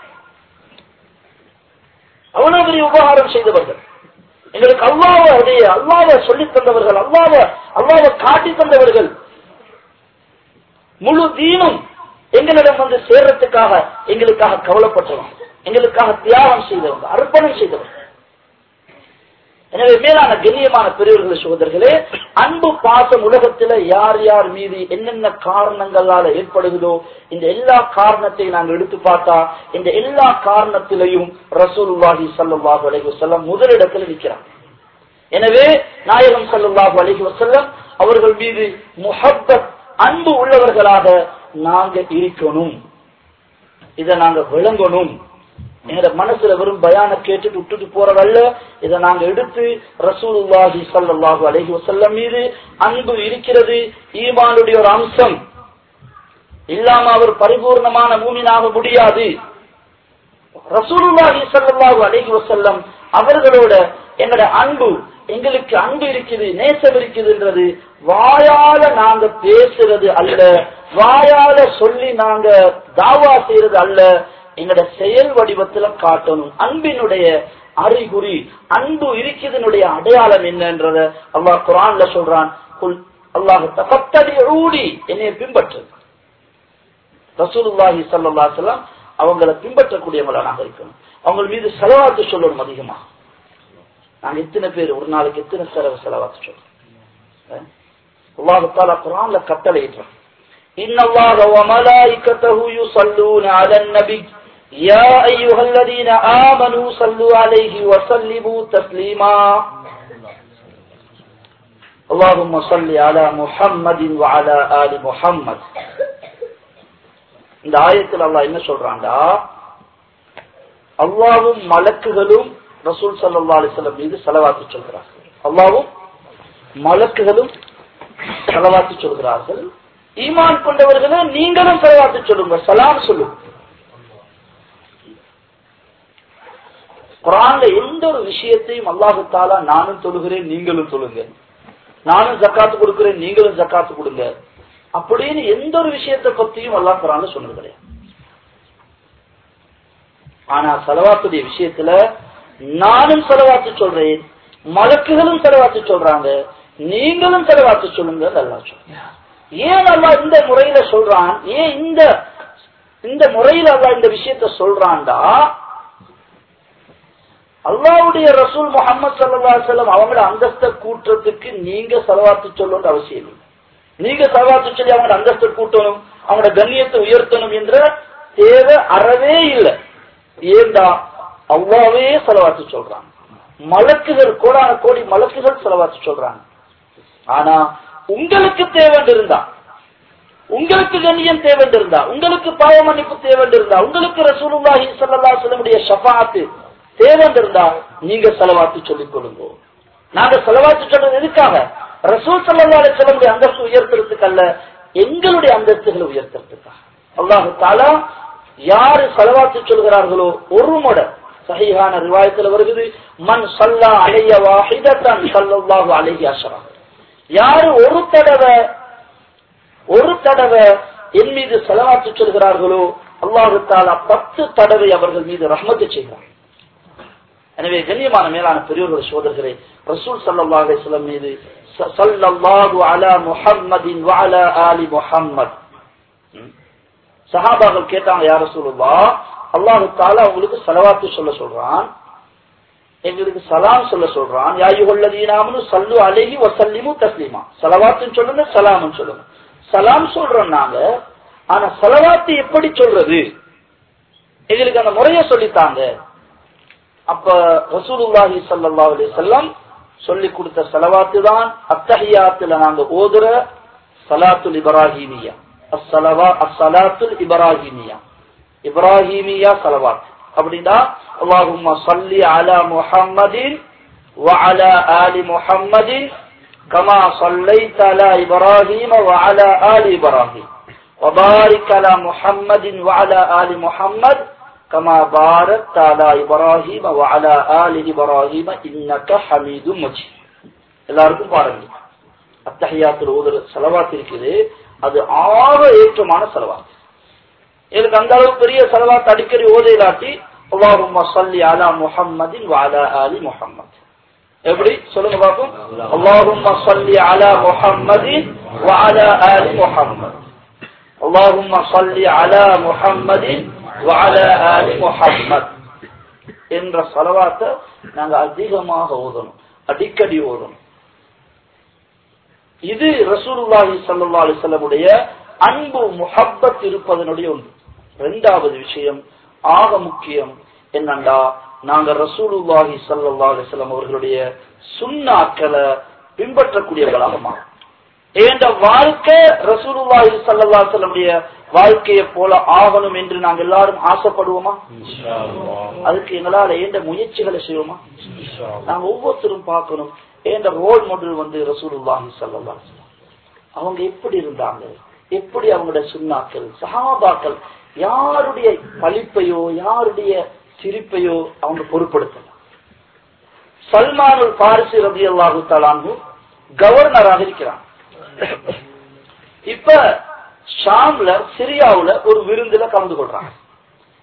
அவ்வளவு பெரிய உபகாரம் செய்தவர்கள். எங்களுக்கு அல்லாவ அதைய அல்லாவ சொல்லி தந்தவர்கள் அல்லாவ அல்லாவ காட்டி தந்தவர்கள். முழு தீனும் எங்களிடம் வந்து சேர்றதுக்காக எங்களுக்காக கவலைப்பட்டவங்க எங்களுக்காக தியாகம் செய்தவங்க அர்ப்பணம் செய்தவங்க. எனவே மேலான கண்ணியமான பெரியவர்கள் சகோதரர்களே அன்பு பாசம் உலகத்துல யார் யார் மீது என்னென்ன காரணங்களால ஏற்படுகிறதோ இந்த எல்லா காரணத்தையும் நாங்கள் எடுத்து பார்த்தா இந்த எல்லா காரணத்திலையும் ரசூலுல்லாஹி ஸல்லல்லாஹு அலைஹி வசல்லம் முதலிடத்தில் நிற்கிறார். எனவே நாயகம் ஸல்லல்லாஹு அலைஹி வசல்லம் அவர்கள் மீது முஹப்பத் அன்பு உள்ளவர்களாக நாங்க இருக்கணும். இதை நாங்க விளங்கணும். எங்க மனசுல வெறும் பயான கேட்டுட்டு விட்டுட்டு போறதல்ல. இதை நாங்க எடுத்து ரசூலுல்லாஹி சல்லாஹு அலஹி வசல்லம் மீது அன்பு இருக்கிறது ஈமானுடைய ஒரு அம்சம். இல்லாம அவர் பரிபூர்ணமான மூமினாக முடியாது. ரசூலுல்லாஹி சல்லாஹு அலஹி வசல்லம் அவர்களோட எங்களோட அன்பு எங்களுக்கு அன்பு இருக்குது நேசம் இருக்குதுன்றது வாயால நாங்க பேசுறது அல்ல. வாயால சொல்லி நாங்க தாவா செய்யறது அல்ல. எங்களோட செயல் வடிவத்துல காட்டணும். அன்பினுடைய அறிகுறி அன்பு இருக்கிறதுனுடைய அடையாளம் என்னன்றத அல்லாஹ் குரான்ல சொல்றான். அல்லாஹு தகத்தடி ஊடி என்னைய பின்பற்று. ரசூலுல்லாஹி சல்லா செல்லாம் அவங்கள பின்பற்றக்கூடியவங்களா நாங்க இருக்கணும். அவங்க மீது செலவாத்து சொல்லணும் அதிகமா. நாங்க எத்தனை பேர் ஒரு நாளைக்கு எத்தனை செலவு செலவாத்து சொல்றோம் அல்லாஹத்தால குரான்ல கட்டளையிடுறோம் இன்னல்லாஹ வமலாயிக்கத்தஹு யுஸல்லூன அலன் நபி. يا أيها الذين آمنوا صلوا عليه وسلموا تسليما اللهم صل على محمد وعلى آل محمد இந்த ஆயத்தில் அல்லாஹ் என்ன சொல்றான்டா அல்லாவும் மலக்குகளும் ரசூல் சல்லா அலிஸ்லம் மீது செலவாத்து சொல்கிறார்கள் அல்லாவும் மலக்குகளும் செலவாத்து சொல்கிறார்கள் ஈமான் கொண்டவர்களே நீங்களும் செலவாத்து சொல்லுங்க சலாம் சொல்லுங்க குரான்ல எந்த ஒரு விஷயத்தையும் அல்லாஹத்தாலா நானும் தொழுகிறேன் நீங்களும் தொழுங்க. நானும் ஜக்காத்து கொடுக்கிறேன் நீங்களும் ஜக்காத்து கொடுங்க. அப்படின்னு எந்த ஒரு விஷயத்தை பத்தியும் அல்லாஹ் குரான்ல சொன்னது கிடையாது. ஆனா செலவாத்துடைய விஷயத்துல நானும் செலவாத்து சொல்றேன் மலக்குகளும் செலவாத்து சொல்றாங்க நீங்களும் செலவாத்து சொல்லுங்க அல்லா சொல்றேன். ஏன் அல்லா இந்த முறையில சொல்றான்? ஏன் இந்த இந்த முறையில அல்லா இந்த விஷயத்த சொல்றான்டா? அல்லாவுடைய ரசூல் முகமது சல்லா செல்லம் அவங்கள அந்தஸ்த கூட்டுறதுக்கு நீங்க செலவாத்து சொல்லணும் அவசியம் இல்லை. நீங்க செலவாத்து சொல்லி அவங்களோட அந்தஸ்தை கூட்டணும் அவங்களோட கண்ணியத்தை உயர்த்தணும் என்ற தேவை அறவே இல்லை. ஏண்டா அவ்வாவே செலவாத்து சொல்றாங்க. மலக்குகள் கோடான கோடி மலக்குகள் செலவாத்து சொல்றாங்க. ஆனா உங்களுக்கு தேவன் இருந்தா உங்களுக்கு கண்ணியம் தேவன் இருந்தா உங்களுக்கு பாவ மன்னிப்பு தேவன் இருந்தா உங்களுக்கு ரசூலுல்லாஹி சல்லா அலைஹி ஷபாத்து தேவன் இருந்தா நீங்க செலவாத்து சொல்லிக் கொடுங்க. நாங்க செலவாத்து சொன்னது எதுக்காக? ரசூல் ஸல்லல்லாஹு அலைஹி அந்தஸ்து உயர்த்துறதுக்கு அல்ல எங்களுடைய அந்தஸ்துகளை உயர்த்துறதுக்காக. அல்லாஹு தாலா யாரு செலவாத்து சொல்கிறார்களோ ஒரு முறை சகிஹான ரிவாயத்தில் வருகிறது மண் சல்லா அலைய வாஹிதத்தன் சல்லாஹு அலைஹி அசரா யாரு ஒரு தடவை ஒரு தடவை என் மீது செலவாத்து சொல்கிறார்களோ அல்லாஹு தாலா பத்து தடவை அவர்கள் மீது ரஹ்மத்து செய்கிறார்கள் எனவே கண்ணியமான மேலான பெரியோர்கள் சோதர்களே ரசூல் சல்லா அலிஸ்லம் மீது சல்லல்லாஹு அலா முஹம்மதின் வஅலா அலி முஹம்மத். சஹாபாக்கள் கேட்டாங்க யார சொல்லுவா அல்லாஹு தாலா உங்களுக்கு செலவாத்து சொல்ல சொல்றான். எங்களுக்கு சலாம் சொல்ல சொல்றான். யாயுகொல்லதீனாமனு சல்லு அழகி வசல்லிமு தஸ்லிமா. சலவாத்துன்னு சொல்லுங்க சலாம்னு சொல்லுங்க. சலாம் சொல்றோம் நாங்க ஆனா சலவாத்து எப்படி சொல்றது? எங்களுக்கு அந்த முறைய சொல்லித்தாங்க. அப்ப ரசூலுல்லாஹி சல்லா அலி செல்லம் சொல்லி கொடுத்த செலவாத்து தான் அத்தஹியாத்துல நாங்க ஓதுற சலாத்துல் இப்ராஹிமியா அஸ்ஸலவா அஸ்ஸலாத்துல் இப்ராஹிமியா இப்ராஹிமியா சலவாத் அப்படின்னா اللهم صل على محمد وعلى آل محمد كما صليت على إبراهيم وعلى آل إبراهيم وبارك على محمد وعلى آل محمد كما باركت على إبراهيم وعلى آل إبراهيم إنك حميد مجيد எல்லாருக்கும் பாருங்க அத்தஹியாத்தில் ஓதுற செலவாத் இருக்குது அது ஆக ஏற்றமான செலவாத் எனக்கு அந்த அளவு பெரிய செலவாத் அடிக்கடி ஓத இல்லாட்டி اللهم صل على محمد وعلى آل محمد எப்படி சொல்லுங்க பாப்போம் اللهم صل على محمد وعلى آل محمد اللهم صل على محمد என்ற செலவாத்தை நாங்க அதிகமாக ஓதணும். அடிக்கடி ஓதணும். இது ரசூலுல்லாஹி சல்லா அலிசல்லமுடைய அன்பு முஹப்பத் இருப்பதனுடைய ஒன்று. இரண்டாவது விஷயம் ஆக முக்கியம் என்னண்டா நாங்க ரசூலுல்லாஹி சல்லா அலிசல்லம் அவர்களுடைய சுண்ணாக்களை பின்பற்றக்கூடியவர்களாக மாறும் ஏண்ட வாழ்க்கை ரசூலுல்லாஹி சல்லா செல்லமுடைய வாழ்க்கையை போல ஆகணும் என்று நாங்க எல்லாரும் ஆசைப்படுவோமா? அதுக்கு எங்களால ஏண்ட முயற்சிகளை செய்வோமா? நாங்க ஒவ்வொருத்தரும் பார்க்கணும் ஏண்ட ரோல் மாடல் வந்து ரசூலுல்லாஹி வஸல்லம். அவங்க எப்படி இருந்தாங்க? எப்படி அவங்களுடைய சுண்ணாக்கள் சஹாபாக்கள் யாருடைய பழிப்பையோ யாருடைய சிரிப்பையோ அவங்க பொருட்படுத்தல. சல்மானுல் பாரிசி ரபி அல்லாஹு தலாங்கு கவர்னராக இருக்கிறான். இப்ப ஷாம்ல சிரியாவுல ஒரு விருந்துல கலந்து கொள்றாங்க.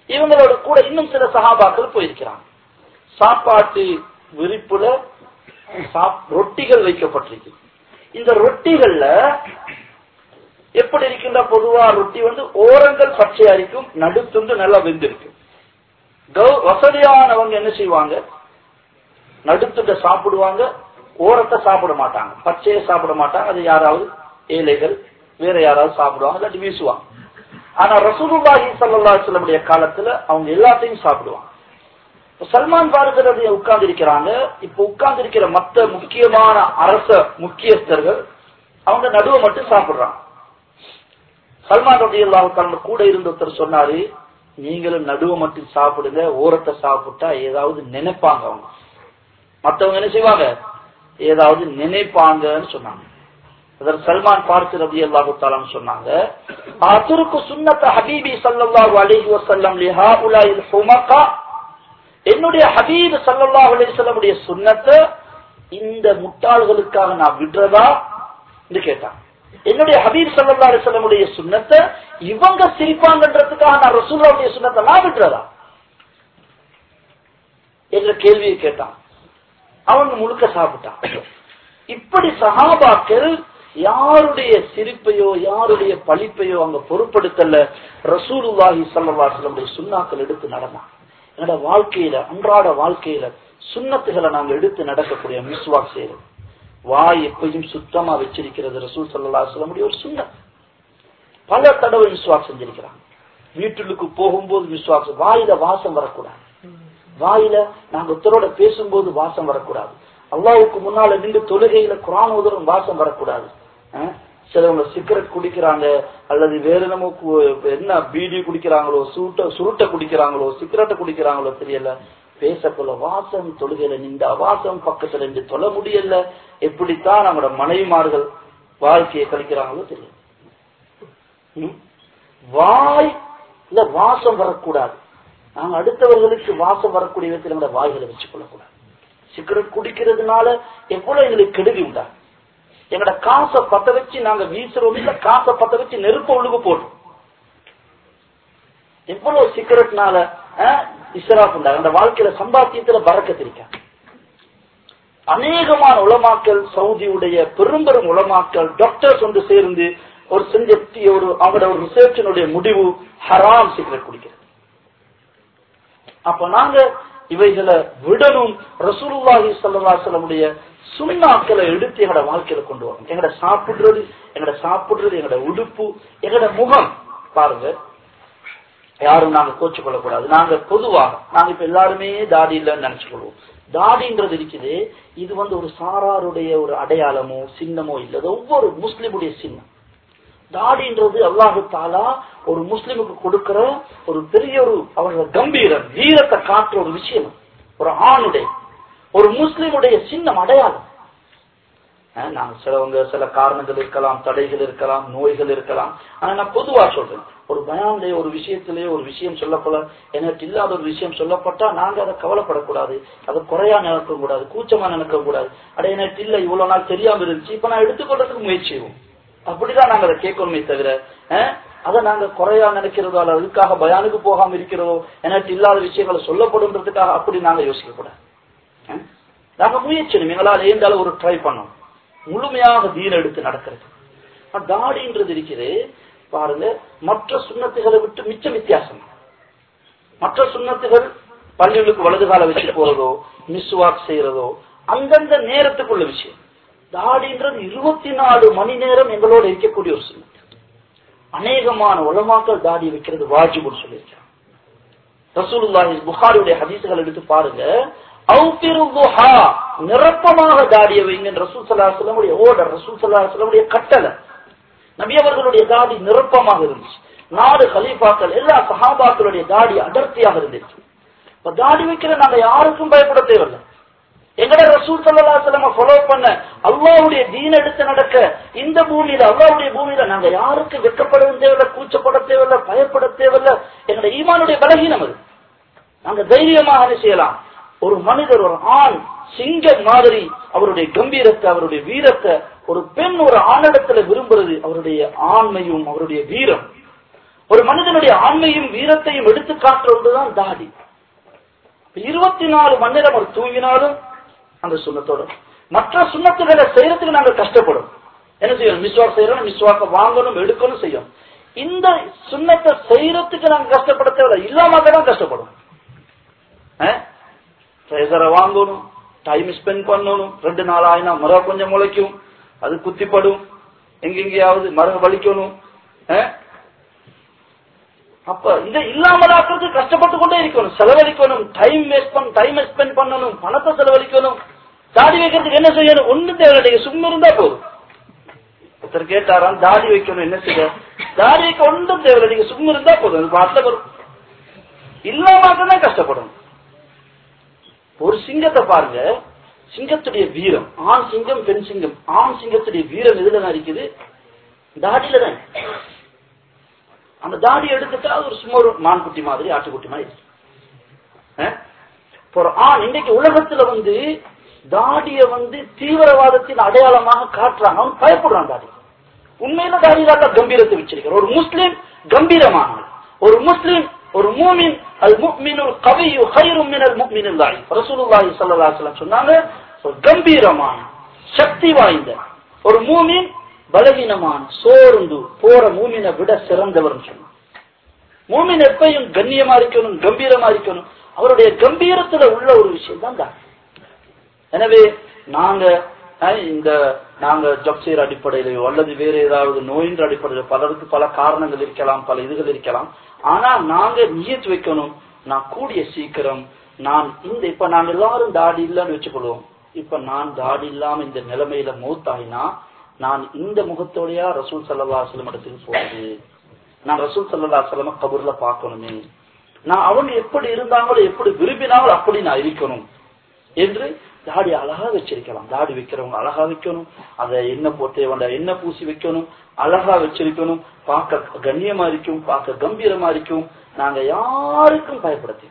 இவங்களோட கூட இன்னும் சில சகாபாக்கள் போயிருக்கிறாங்க. சாப்பாட்டு விரிப்புல ரொட்டிகள் வைக்கப்பட்டிருக்கு இந்த ரொட்டிகள்ல எப்படி இருக்கின்ற பொதுவா ரொட்டி வந்து ஓரங்கள் பச்சையா இருக்கும் நடுத்துண்டு நல்லா வெந்திருக்கு. வசதியானவங்க என்ன செய்வாங்க? நடுத்துட்ட சாப்பிடுவாங்க ஓரத்தை சாப்பிட மாட்டாங்க. பச்சையை சாப்பிட மாட்டாங்க. அது யாராவது ஏழைகள் வேற யாராவது சாப்பிடுவாங்க இல்லாட்டி வீசுவாங்க. ஆனா ரசூலுல்லாஹி சல்லா சொல்லமுடைய காலத்துல அவங்க எல்லாத்தையும் சாப்பிடுவாங்க. சல்மான் பாரதி உட்கார்ந்து இருக்கிறாங்க இப்ப உட்கார்ந்து இருக்கிற மத்த முக்கியமான அரச முக்கியஸ்தர்கள் அவங்க நடுவை மட்டும் சாப்பிடுறாங்க. சல்மான் ரதி அல்லாஹு கூட இருந்த ஒருத்தர் சொன்னாரு நீங்களும் நடுவை மட்டும் சாப்பிடுங்க ஓரத்தை சாப்பிட்டா ஏதாவது நினைப்பாங்க அவங்க. மத்தவங்க என்ன செய்வாங்க? ஏதாவது நினைப்பாங்கன்னு சொன்னாங்க. சல்மான் பார்த்து ரதி அல்லாஹு தாலாம் சொன்னாங்க என்னுடைய ஹபீப் சல்லல்லாஹு அலிசல்லமுடைய சுண்ணத்தை இந்த முட்டாள்களுக்காக நான் விடுறதா என்று கேட்டான் என்னுடைய ஹபீப் சல்லா அலிசல்லமுடைய சுண்ணத்தை இவங்க சிரிப்பாங்கன்றதுக்காக நான் ரசூல்லாவுடைய சுண்ணத்தை நான் விடுறதா என்ற கேள்வியை கேட்டான். அவங்க முழுக்க சாப்பிட்டான். இப்படி சகாபாக்கள் யாருடைய சிரிப்பையோ யாருடைய பழிப்பையோ அங்க பொருட்படுத்தல? ரசூலுல்லாஹி சல்லாஹுடைய சுண்ணாக்கள் எடுத்து நடந்தான். என்னோட வாழ்க்கையில அன்றாட வாழ்க்கையில சுண்ணத்துகளை நாங்க எடுத்து நடக்கக்கூடிய மிஸ்வாக் செய்யறோம். வாய் எப்பயும் சுத்தமா வச்சிருக்கிறது ரசூல் சல்லா சொல்லமுடிய ஒரு சுண்ணத். பல தடவை மிஸ்வாக் செஞ்சிருக்கிறாங்க. வீட்டுக்கு போகும்போது மிஸ்வாக் வாயில வாசம் வரக்கூடாது. வாயில நாங்க ஒருத்தரோட பேசும்போது வாசம் வரக்கூடாது. அல்லாவுக்கு முன்னால நின்று தொழுகையில குரான் உதரும் வாசம் வரக்கூடாது. சிலவங்க சிகரெட் குடிக்கிறாங்க அல்லது வேற நம்ம என்ன பீடி குடிக்கிறாங்களோ சுருட்ட சுருட்டை குடிக்கிறாங்களோ சிகரெட்டை குடிக்கிறாங்களோ தெரியல. பேசக்குள்ள வாசம் தொழுகையில நின்ற அவாசம் பக்கத்துல நின்று தொழ முடியல. எப்படித்தான் நம்மளோட மனைவிமார்கள் வாழ்க்கையை கழிக்கிறாங்களோ தெரியல. வாய் இல்ல வாசம் வரக்கூடாது. நாங்க அடுத்தவர்களுக்கு வாசம் வரக்கூடிய விதத்தில் நம்மளோட வாய்களை வச்சுக் கொள்ளக்கூடாது சிகரெட் குடிக்கிறதுனால எவ்வளவு எங்களுக்கு கெடுதி உண்டா? எங்கட காசை பத்த வச்சு நாங்க வீசுறோம். இல்ல காசை பத்த வச்சு நெருப்ப ஒழுகு போட்டோம் எவ்வளவு சிகரெட்னால இஸ்ராப் உண்டாங்க அந்த வாழ்க்கையில சம்பாத்தியத்துல பறக்கத்திருக்க அநேகமான உலமாக்கள் சவுதியுடைய பெரும்பெரும் உலமாக்கள் டாக்டர்ஸ் வந்து சேர்ந்து ஒரு செஞ்ச ஒரு அவங்களோட ஒரு ரிசர்ச்சினுடைய முடிவு ஹராம் சிகரெட் குடிக்கிறது. அப்ப நாங்க இவைகளை விடணும். ரசூலுல்லாஹி சல்லாசலமுடைய சுண்ணாக்களை எடுத்து எங்கட வாழ்க்கையில கொண்டு வரணும். எங்கட சாப்பிடுறது எங்கட சாப்பிடுறது எங்கட உடுப்பு எங்கட முகம். பாருங்க. யாரும் நாங்க கோச்சு கொள்ளக்கூடாது நாங்க பொதுவாக நாங்க இப்ப எல்லாருமே தாடி இல்லைன்னு நினைச்சு கொள்வோம் தாடின்றது இருக்குது. இது வந்து ஒரு சாராருடைய ஒரு அடையாளமோ சின்னமோ இல்லை. ஒவ்வொரு முஸ்லிமுடைய சின்னம். தாடின்றது அல்லாஹு தாலா ஒரு முஸ்லிமுக்கு கொடுக்கிற ஒரு பெரிய ஒரு அவர்கள் கம்பீரம் வீரத்தை காட்டுற ஒரு விஷயம். ஒரு ஆணுடைய ஒரு முஸ்லிமுடைய சின்னம் அடையாளம். நான் சிலவங்க சில காரணங்கள் இருக்கலாம் தடைகள் இருக்கலாம் நோய்கள் இருக்கலாம். ஆனா நான் பொதுவா சொல்றேன் ஒரு பயான்லயே ஒரு விஷயத்திலேயே ஒரு விஷயம் சொல்லப்பட எனக்கு இல்லாத ஒரு விஷயம் சொல்லப்பட்டா நாங்க அதை கவலைப்படக்கூடாது. அதை குறையா நினைக்க கூடாது கூச்சமா நினைக்க கூடாது. அட எனக்கு இல்ல இவ்வளவு நாள் தெரியாம இருந்துச்சு இப்ப நான் எடுத்துக்கொள்றதுக்கு முயற்சி செய்வோம். அப்படிதான் நாங்க அதை கேட்கணுமே தவிர அதை நாங்க குறையா நினைக்கிறதோ அல்ல அதுக்காக பயானுக்கு போகாம இருக்கிறதோ எனக்கு இல்லாத விஷயங்களை சொல்லப்படுன்றதுக்காக அப்படி நாங்க யோசிக்க கூடாது நாங்க முயற்சி எங்களால் ஏந்தாலும் ஒரு ட்ரை பண்ணோம் முழுமையாக தீன எடுத்து நடக்கிறது. தாடின்றது இருக்குது. பாருங்க மற்ற சுண்ணத்துகளை விட்டு மிச்ச வித்தியாசம். மற்ற சுண்ணத்துகள் பள்ளிகளுக்கு வலது கால வச்சு போறதோ மிஸ்வாக் செய்யறதோ அந்தந்த நேரத்துக்குள்ள விஷயம். தாடின்றது இருபத்தி நாலு மணி நேரம் எங்களோட இருக்கக்கூடிய ஒரு சுண்ணத்து. அநேகமான உலமாக்கள் தாடி வைக்கிறது வாஜிபுன்னு சொல்லியிருக்கிறான் ரசூலுல்லாஹி புகாரியுடைய ஹதீசுகள் எடுத்து பாருங்க. நிரப்பமாக தாடிய வைங்க ரசூல் ஓடர் ரசூல் கட்டளை. நபி அவர்களுடைய தாடி நிரப்பமாக இருந்துச்சு. நாடு கலீஃபாக்கள் எல்லா சஹாபாக்களுடைய தாடி அடர்த்தியாக இருந்துச்சு. இப்ப தாடி வைக்கிற நாங்க யாருக்கும் பயப்பட தேவையில்லை. எங்கட ரசூல் சல்லாஹலம ஃபாலோ பண்ண அல்லாவுடைய தீன எடுத்து நடக்க இந்த பூமியில அல்லாவுடைய பூமியில நாங்க யாருக்கு வெக்கப்படவும் தேவையில்ல கூச்சப்பட தேவையில்ல பயப்பட தேவையில்ல. எங்கட ஈமானுடைய பலகீனம் அது. நாங்க தைரியமாக செய்யலாம்? ஒரு மனிதர் ஒரு ஆண் சிங்கம் மாதிரி அவருடைய கம்பீரத்தை அவருடைய வீரத்தை ஒரு பெண் ஒரு ஆணிடத்துல விரும்புறது அவருடைய ஆண்மையும் அவருடைய வீரம். ஒரு மனிதனுடைய ஆண்மையும் வீரத்தையும் எடுத்து காட்டுறதுதான் தாடி. இருபத்தி நாலு மணி நேரம் தூங்கினாலும் அந்த சுண்ணத்தோட. மற்ற சுண்ணத்துகளை செய்யறதுக்கு நாங்க கஷ்டப்படும். என்ன செய்யணும்? மிஸ்வாக் செய்யறோம் மிஸ்வாக்க வாங்கணும் எடுக்கணும் செய்யும் இந்த சுண்ணத்தை செய்யறதுக்கு நாங்க கஷ்டப்பட தேவையில்லை. இல்லாம தான் கஷ்டப்படும். ட்ரேசரை வாங்கணும் டைம் ஸ்பெண்ட் பண்ணணும் ரெண்டு நாள் ஆயினா மரம் கொஞ்சம் முளைக்கும் அது குத்திப்படும் எங்கெங்கேயாவது மரம் வலிக்கணும் அப்ப இந்த இல்லாமலாக்குறது கஷ்டப்பட்டு கொண்டே இருக்கணும் செலவழிக்கணும் டைம் வேஸ்ட் பண்ண டைம் ஸ்பெண்ட் பண்ணணும் பணத்தை செலவழிக்கணும் தாடி வைக்கிறதுக்கு என்ன செய்யணும் ஒண்ணு தேவையில்லை நீங்க சும்மா இருந்தா போதும். ஒருத்தர் கேட்டாராம் தாடி வைக்கணும் என்ன செய்ய? தாடி வைக்க ஒன்றும் தேவையில்லை நீங்க சும்மா இருந்தா போதும் அது பாட்டுல வரும். இல்லாம தான் கஷ்டப்படணும். ஒரு சிங்கத்தை பாருங்க. சிங்கத்துடைய வீரம். ஆண் சிங்கம் பெண் சிங்கம். ஆண் சிங்கத்துடைய வீரம் எதுல தான் இருக்குது? தாடியில தான் அந்த தாடி எடுத்துட்டா ஒரு சும்மா ஒரு மான்குட்டி மாதிரி ஆட்டுக்குட்டி மாதிரி இருக்கு. ஒரு ஆண் இன்னைக்கு உலகத்துல வந்து தாடிய வந்து தீவிரவாதத்தின் அடையாளமாக காட்டுறாங்க. அவன் பயப்படுறான் தாடி. உண்மையில தாடியில கம்பீரத்தை வச்சிருக்கிறார் ஒரு முஸ்லீம் கம்பீரமான ஒரு முஸ்லீம் ஒரு மூமின் அல் முக்மினுல் கவியு ஹைரும் மினல் முக்மினில் தாடி ரசூலுல்லாஹி சல்லா அலைஹி சொன்னாங்க ஒரு கம்பீரமான சக்தி வாய்ந்த ஒரு மூமின் பலவீனமான சோர்ந்து போற மூமினை விட சிறந்தவர் சொன்னான் மூமின் எப்பையும் கண்ணியமா இருக்கணும் கம்பீரமா இருக்கணும். அவருடைய கம்பீரத்துல உள்ள ஒரு விஷயம் தான் எனவே நாங்க இந்த நாங்க ஜப் செய்யற அல்லது வேற ஏதாவது நோயின்ற அடிப்படையிலோ பலருக்கு பல காரணங்கள் இருக்கலாம் பல இதுகள் இருக்கலாம். ஆனா நாங்க நியத்து வைக்கணும். நான் கூடிய சீக்கிரம் நான் இந்த இப்ப நாங்க எல்லாரும் தாடி இல்லைன்னு வச்சுக்கொள்வோம். இப்ப நான் தாடி இல்லாம இந்த நிலைமையில மூத்தாயினா நான் இந்த முகத்தோடையா ரசூல் சல்லா அலுவலம் இடத்துக்கு போறது. நான் ரசூல் சல்லா அலுவலம் கபூர்ல பார்க்கணுமே. நான் அவங்க எப்படி இருந்தாங்களோ எப்படி விரும்பினாங்களோ அப்படி நான் இருக்கணும். என்று தாடி அழகா வச்சிருக்கலாம். தாடி வைக்கிறவங்க அழகா வைக்கணும். அதை எண்ணெய் போட்டு வேண்ட எண்ணெய் பூசி வைக்கணும். அழகா வச்சிருக்கணும். பார்க்க கண்ணியமா இருக்கும் பார்க்க கம்பீரமா இருக்கும். நாங்க யாருக்கும் பயப்படுத்தி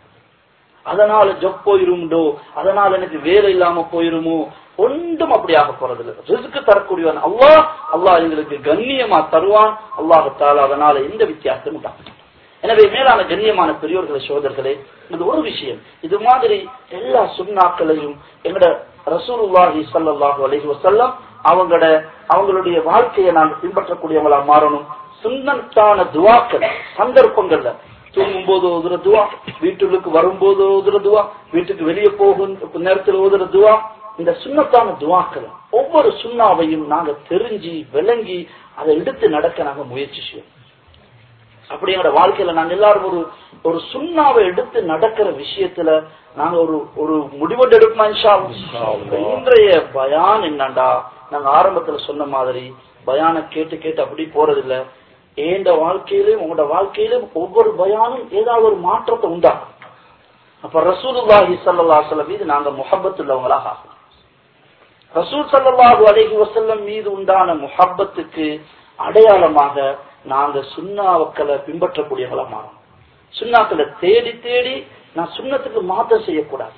அதனால ஜப் போயிருமுண்டோ அதனால எனக்கு வேலை இல்லாம போயிருமோ ஒன்றும் அப்படியாக போறதில்லை. ரிசுக்கு தரக்கூடியவன் அல்லாஹ் அல்லாஹ் எங்களுக்கு கண்ணியமா தருவான். அல்லாஹத்தால அதனால எந்த வித்தியாசமும் தான் எனவே மேலான கண்ணியமான பெரியோர்களை சோதர்களே இது ஒரு விஷயம். இது மாதிரி எல்லா சுண்ணாக்களையும் எங்கட ரசூலுல்லாஹி ஸல்லல்லாஹு அலைஹி வஸல்லம் அவங்களோட அவங்களுடைய வாழ்க்கையை நாங்கள் பின்பற்றக்கூடியவங்களா மாறணும். சுண்ணத்தான துவாக்கள் சந்தர்ப்பங்கள்ல. தூங்கும் போது ஓதுற துவா வீட்டுக்கு வரும்போது ஓதுற துவா வீட்டுக்கு வெளியே போகும் நேரத்தில் ஓதுற துவா இந்த சுண்ணத்தான துவாக்கள் ஒவ்வொரு சுண்ணாவையும் நாங்க தெரிஞ்சு விளங்கி அதை எடுத்து நடக்க நாங்க முயற்சி செய்வோம். அப்படி எங்களோட வாழ்க்கையில நாங்க எல்லாரும் ஒரு ஒரு சுண்ணாவை எடுத்து நடக்கிற விஷயத்துல நாங்க ஒரு ஒரு முடிவெடு எடுப்போமா. இன்றைய பயான் என்னண்டா? நாங்க ஆரம்பத்துல சொன்ன மாதிரி பயான கேட்டு கேட்டு அப்படி போறதில்ல. ஏண்ட வாழ்க்கையிலும் உங்களோட வாழ்க்கையிலும் ஒவ்வொரு பயானும் ஏதாவது ஒரு மாற்றத்தை உண்டாகும் அப்ப ரசூலுல்லாஹி வஸல்லம் மீது நாங்க முஹப்பத்துள்ளவங்களாக ஆகணும். ரசூல் ஸல்லல்லாஹு அலைஹி வஸல்லம் மீது உண்டான முஹப்பத்துக்கு அடையாளமாக நாங்க சுண்ணாக்களை பின்பற்றக்கூடியவங்களா மாறும் சுண்ணாக்களை தேடி தேடி நான் சுண்ணத்துக்கு மாற்றம் செய்யக்கூடாது.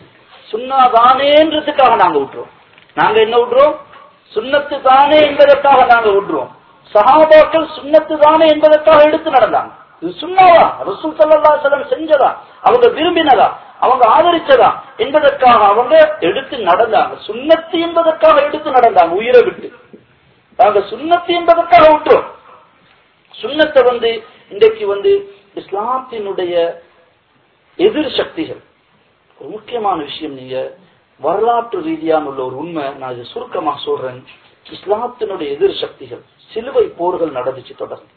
சுண்ணா தானேன்றதுக்காக நாங்க விட்டுறோம். நாங்க என்ன விட்டுறோம்? சுண்ணத்து தானே என்பதற்காக நாங்க விட்டுறோம். சகாபாக்கள் சுண்ணத்து தானே என்பதற்காக எடுத்து நடந்தாங்க. இது சுண்ணாவா? ரசூல் சல்லா செல்லம் செஞ்சதா? அவங்க விரும்பினதா? அவங்க ஆதரிச்சதா? என்பதற்காக அவங்க எடுத்து நடந்தாங்க. சுண்ணத்து என்பதற்காக எடுத்து நடந்தாங்க. உயிரை விட்டு. நாங்க சுண்ணத்து என்பதற்காக விட்டுறோம். சுண்ணத்தை வந்து இன்றைக்கு வந்து இஸ்லாத்தினுடைய எதிர் சக்திகள். ஒரு முக்கியமான விஷயம் நீங்க வரலாற்று ரீதியான உள்ள ஒரு உண்மை நான் இது சுருக்கமாக சொல்றேன். இஸ்லாத்தினுடைய எதிர் சக்திகள் சிலுவை போர்கள் நடந்துச்சு தொடர்ந்து.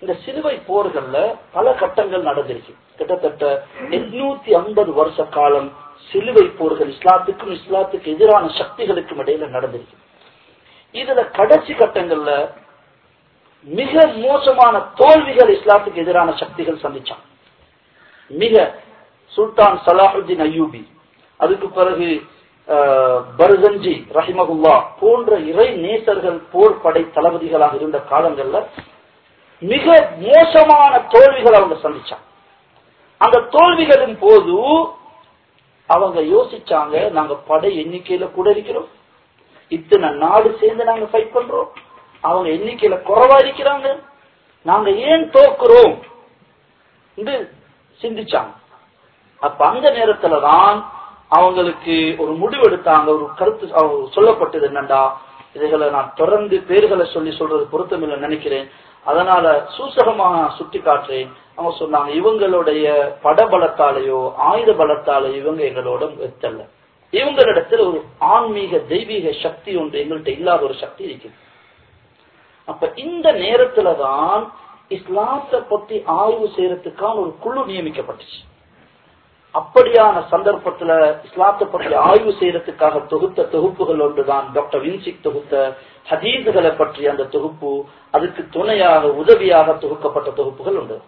இந்த சிலுவை போர்கள்ல பல கட்டங்கள் நடந்திருக்கு. கிட்டத்தட்ட எட்நூத்தி ஐம்பது வருஷ காலம் சிலுவை போர்கள் இஸ்லாத்துக்கும் இஸ்லாத்துக்கு எதிரான சக்திகளுக்கும் இடையில நடந்திருக்கு. இதுல கடைசி கட்டங்கள்ல மிக மோசமான தோல்விகள் இஸ்லாத்துக்கு எதிரான சக்திகள் சந்திச்சான். மிக சுல்தான் சலாஹுதீன் அய்யூபி அதுக்கு பிறகு அஹ், பர்கஞ்சி ரஹிமகுல்லா போன்ற இறை நேசர்கள் போர் படை தளபதிகளாக இருந்த காலங்கள்ல மிக மோசமான தோல்விகள் அவங்க சந்திச்சாங்க அந்த தோல்விகளின் போது அவங்க யோசிச்சாங்க நாங்க படை எண்ணிக்கையில கூட இருக்கிறோம். இத்தனை நாடு சேர்ந்து நாங்க ஃபைட் பண்றோம். அவங்க எண்ணிக்கையில குறைவா இருக்கிறாங்க. நாங்க ஏன் தோக்குறோம் என்று சிந்திச்சாங்க. அப்ப அந்த நேரத்துலதான் அவங்களுக்கு ஒரு முடிவு எடுத்தாங்க ஒரு கருத்து அவங்க சொல்லப்பட்டது என்னண்டா? இதுகளை நான் தொடர்ந்து பேர்களை சொல்லி சொல்றது பொருத்தமில்லை நினைக்கிறேன். அதனால சூசகமாக சுட்டி காட்டுறேன். அவங்க சொன்னாங்க இவங்களுடைய பட பலத்தாலேயோ ஆயுத பலத்தாலேயோ இவங்க எங்களோட எத்தல்ல இவங்களிடத்தில் ஒரு ஆன்மீக தெய்வீக சக்தி ஒன்று எங்கள்கிட்ட இல்லாத ஒரு சக்தி இருக்குது. அப்ப இந்த நேரத்துல தான் இஸ்லாத்தை பத்தி ஆய்வு செய்யறதுக்கான ஒரு குழு நியமிக்கப்பட்டுச்சு. அப்படியான சந்தர்ப்பத்துல இஸ்லாத்தை பற்றி ஆய்வு செய்யறதுக்காக தொகுத்த தொகுப்புகள் ஒன்றுதான். டாக்டர் வின்சிக் தொகுத்த ஹதீதுகளை பற்றி அந்த தொகுப்பு அதுக்கு துணையாக உதவியாக தொகுக்கப்பட்ட தொகுப்புகள் உண்டு.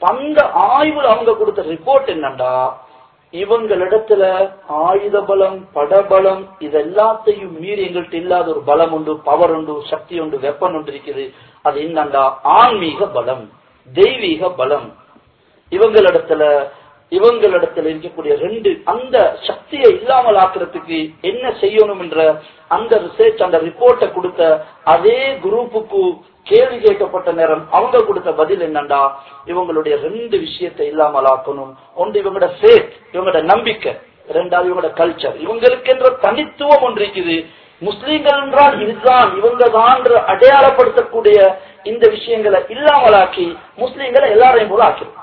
அந்த ஆய்வுல அவங்க கொடுத்த ரிப்போர்ட் என்னண்டா? இவங்களிடத்துல ஆயுத பலம் படபலம் இது எல்லாத்தையும் மீறி எங்கள்கிட்ட இல்லாத ஒரு பலம் உண்டு பவர் உண்டு சக்தி உண்டு வெப்பன் ஒன்று இருக்குது. அது என்னண்டா? ஆன்மீக பலம் தெய்வீக பலம். இவங்களிடத்துல இவங்களிடத்துல இருக்கக்கூடிய ரெண்டு அந்த சக்தியை இல்லாமல் ஆக்குறதுக்கு என்ன செய்யணும் என்ற அந்த ரிசர்ச் அந்த ரிப்போர்ட்டை கொடுத்த அதே குரூப்புக்கு கேள்வி கேட்கப்பட்ட நேரம் அவங்க கொடுத்த பதில் என்னண்டா? இவங்களுடைய ரெண்டு விஷயத்தை இல்லாமல் ஆக்கணும். ஒன்று இவங்களோட ஃபேத் இவங்களோட நம்பிக்கை. இரண்டாவது இவங்களோட கல்ச்சர் இவங்களுக்கு என்ற தனித்துவம் ஒன்று இருக்குது. முஸ்லீம்கள் என்றால் இதுதான். இவங்க தான் அடையாளப்படுத்தக்கூடிய இந்த விஷயங்களை இல்லாமலாக்கி முஸ்லீம்களை எல்லாரையும் போல ஆக்கிடும்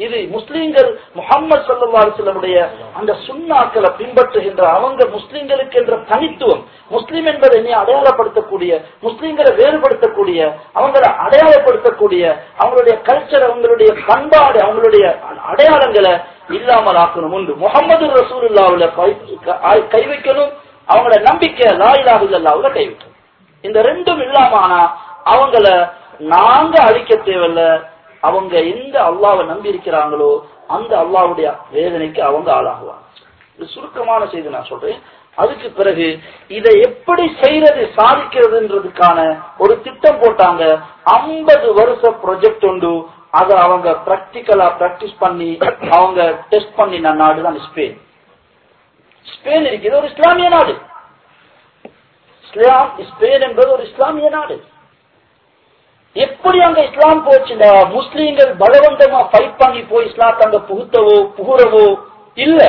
இது முஸ்லீம்கள் முகமது சல்லாஹுடைய அந்த சுண்ணாக்களை பின்பற்றுகின்ற அவங்க முஸ்லீம்களுக்கு என்ற தனித்துவம். முஸ்லீம் என்பதை நீ அடையாளப்படுத்தக்கூடிய முஸ்லீம்களை வேறுபடுத்தக்கூடிய அவங்களை அடையாளப்படுத்தக்கூடிய அவங்களுடைய கல்ச்சர் அவங்களுடைய பண்பாடு அவங்களுடைய அடையாளங்களை இல்லாமல் ஆக்கணும் உண்டு. முகமது ரசூல்லாவுல கை வைக்கணும் அவங்கள நம்பிக்கை லாயிலாகுல்லாவுல கை வைக்கணும் இந்த ரெண்டும் இல்லாம ஆனா அவங்கள நாங்க அழிக்க தேவையில்லை. அவங்க எந்த அல்லாவை நம்பி இருக்கிறாங்களோ அந்த அல்லாவுடைய வேதனைக்கு அவங்க ஆளாகுவாங்க. இது சுருக்கமான செய்தி நான் சொல்றேன். அதுக்கு பிறகு இதை எப்படி செய்யறது சாதிக்கிறதுன்றதுக்கான ஒரு திட்டம் போட்டாங்க. ஐம்பது வருஷ ப்ரொஜெக்ட் உண்டு. அதை அவங்க பிராக்டிக்கலா பிராக்டிஸ் பண்ணி அவங்க டெஸ்ட் பண்ணின நாடு தான் ஸ்பெயின் ஸ்பெயின் இருக்குது ஒரு இஸ்லாமிய நாடு. இஸ்லாம் ஸ்பெயின் என்பது ஒரு இஸ்லாமிய நாடு. எப்படி அங்க இஸ்லாம் போச்சுடா முஸ்லீம்கள் பலவந்தமா ஃபைட் பண்ணி போய் இஸ்லாத்தை அங்க புகுத்தவோ புகுறவோ இல்ல.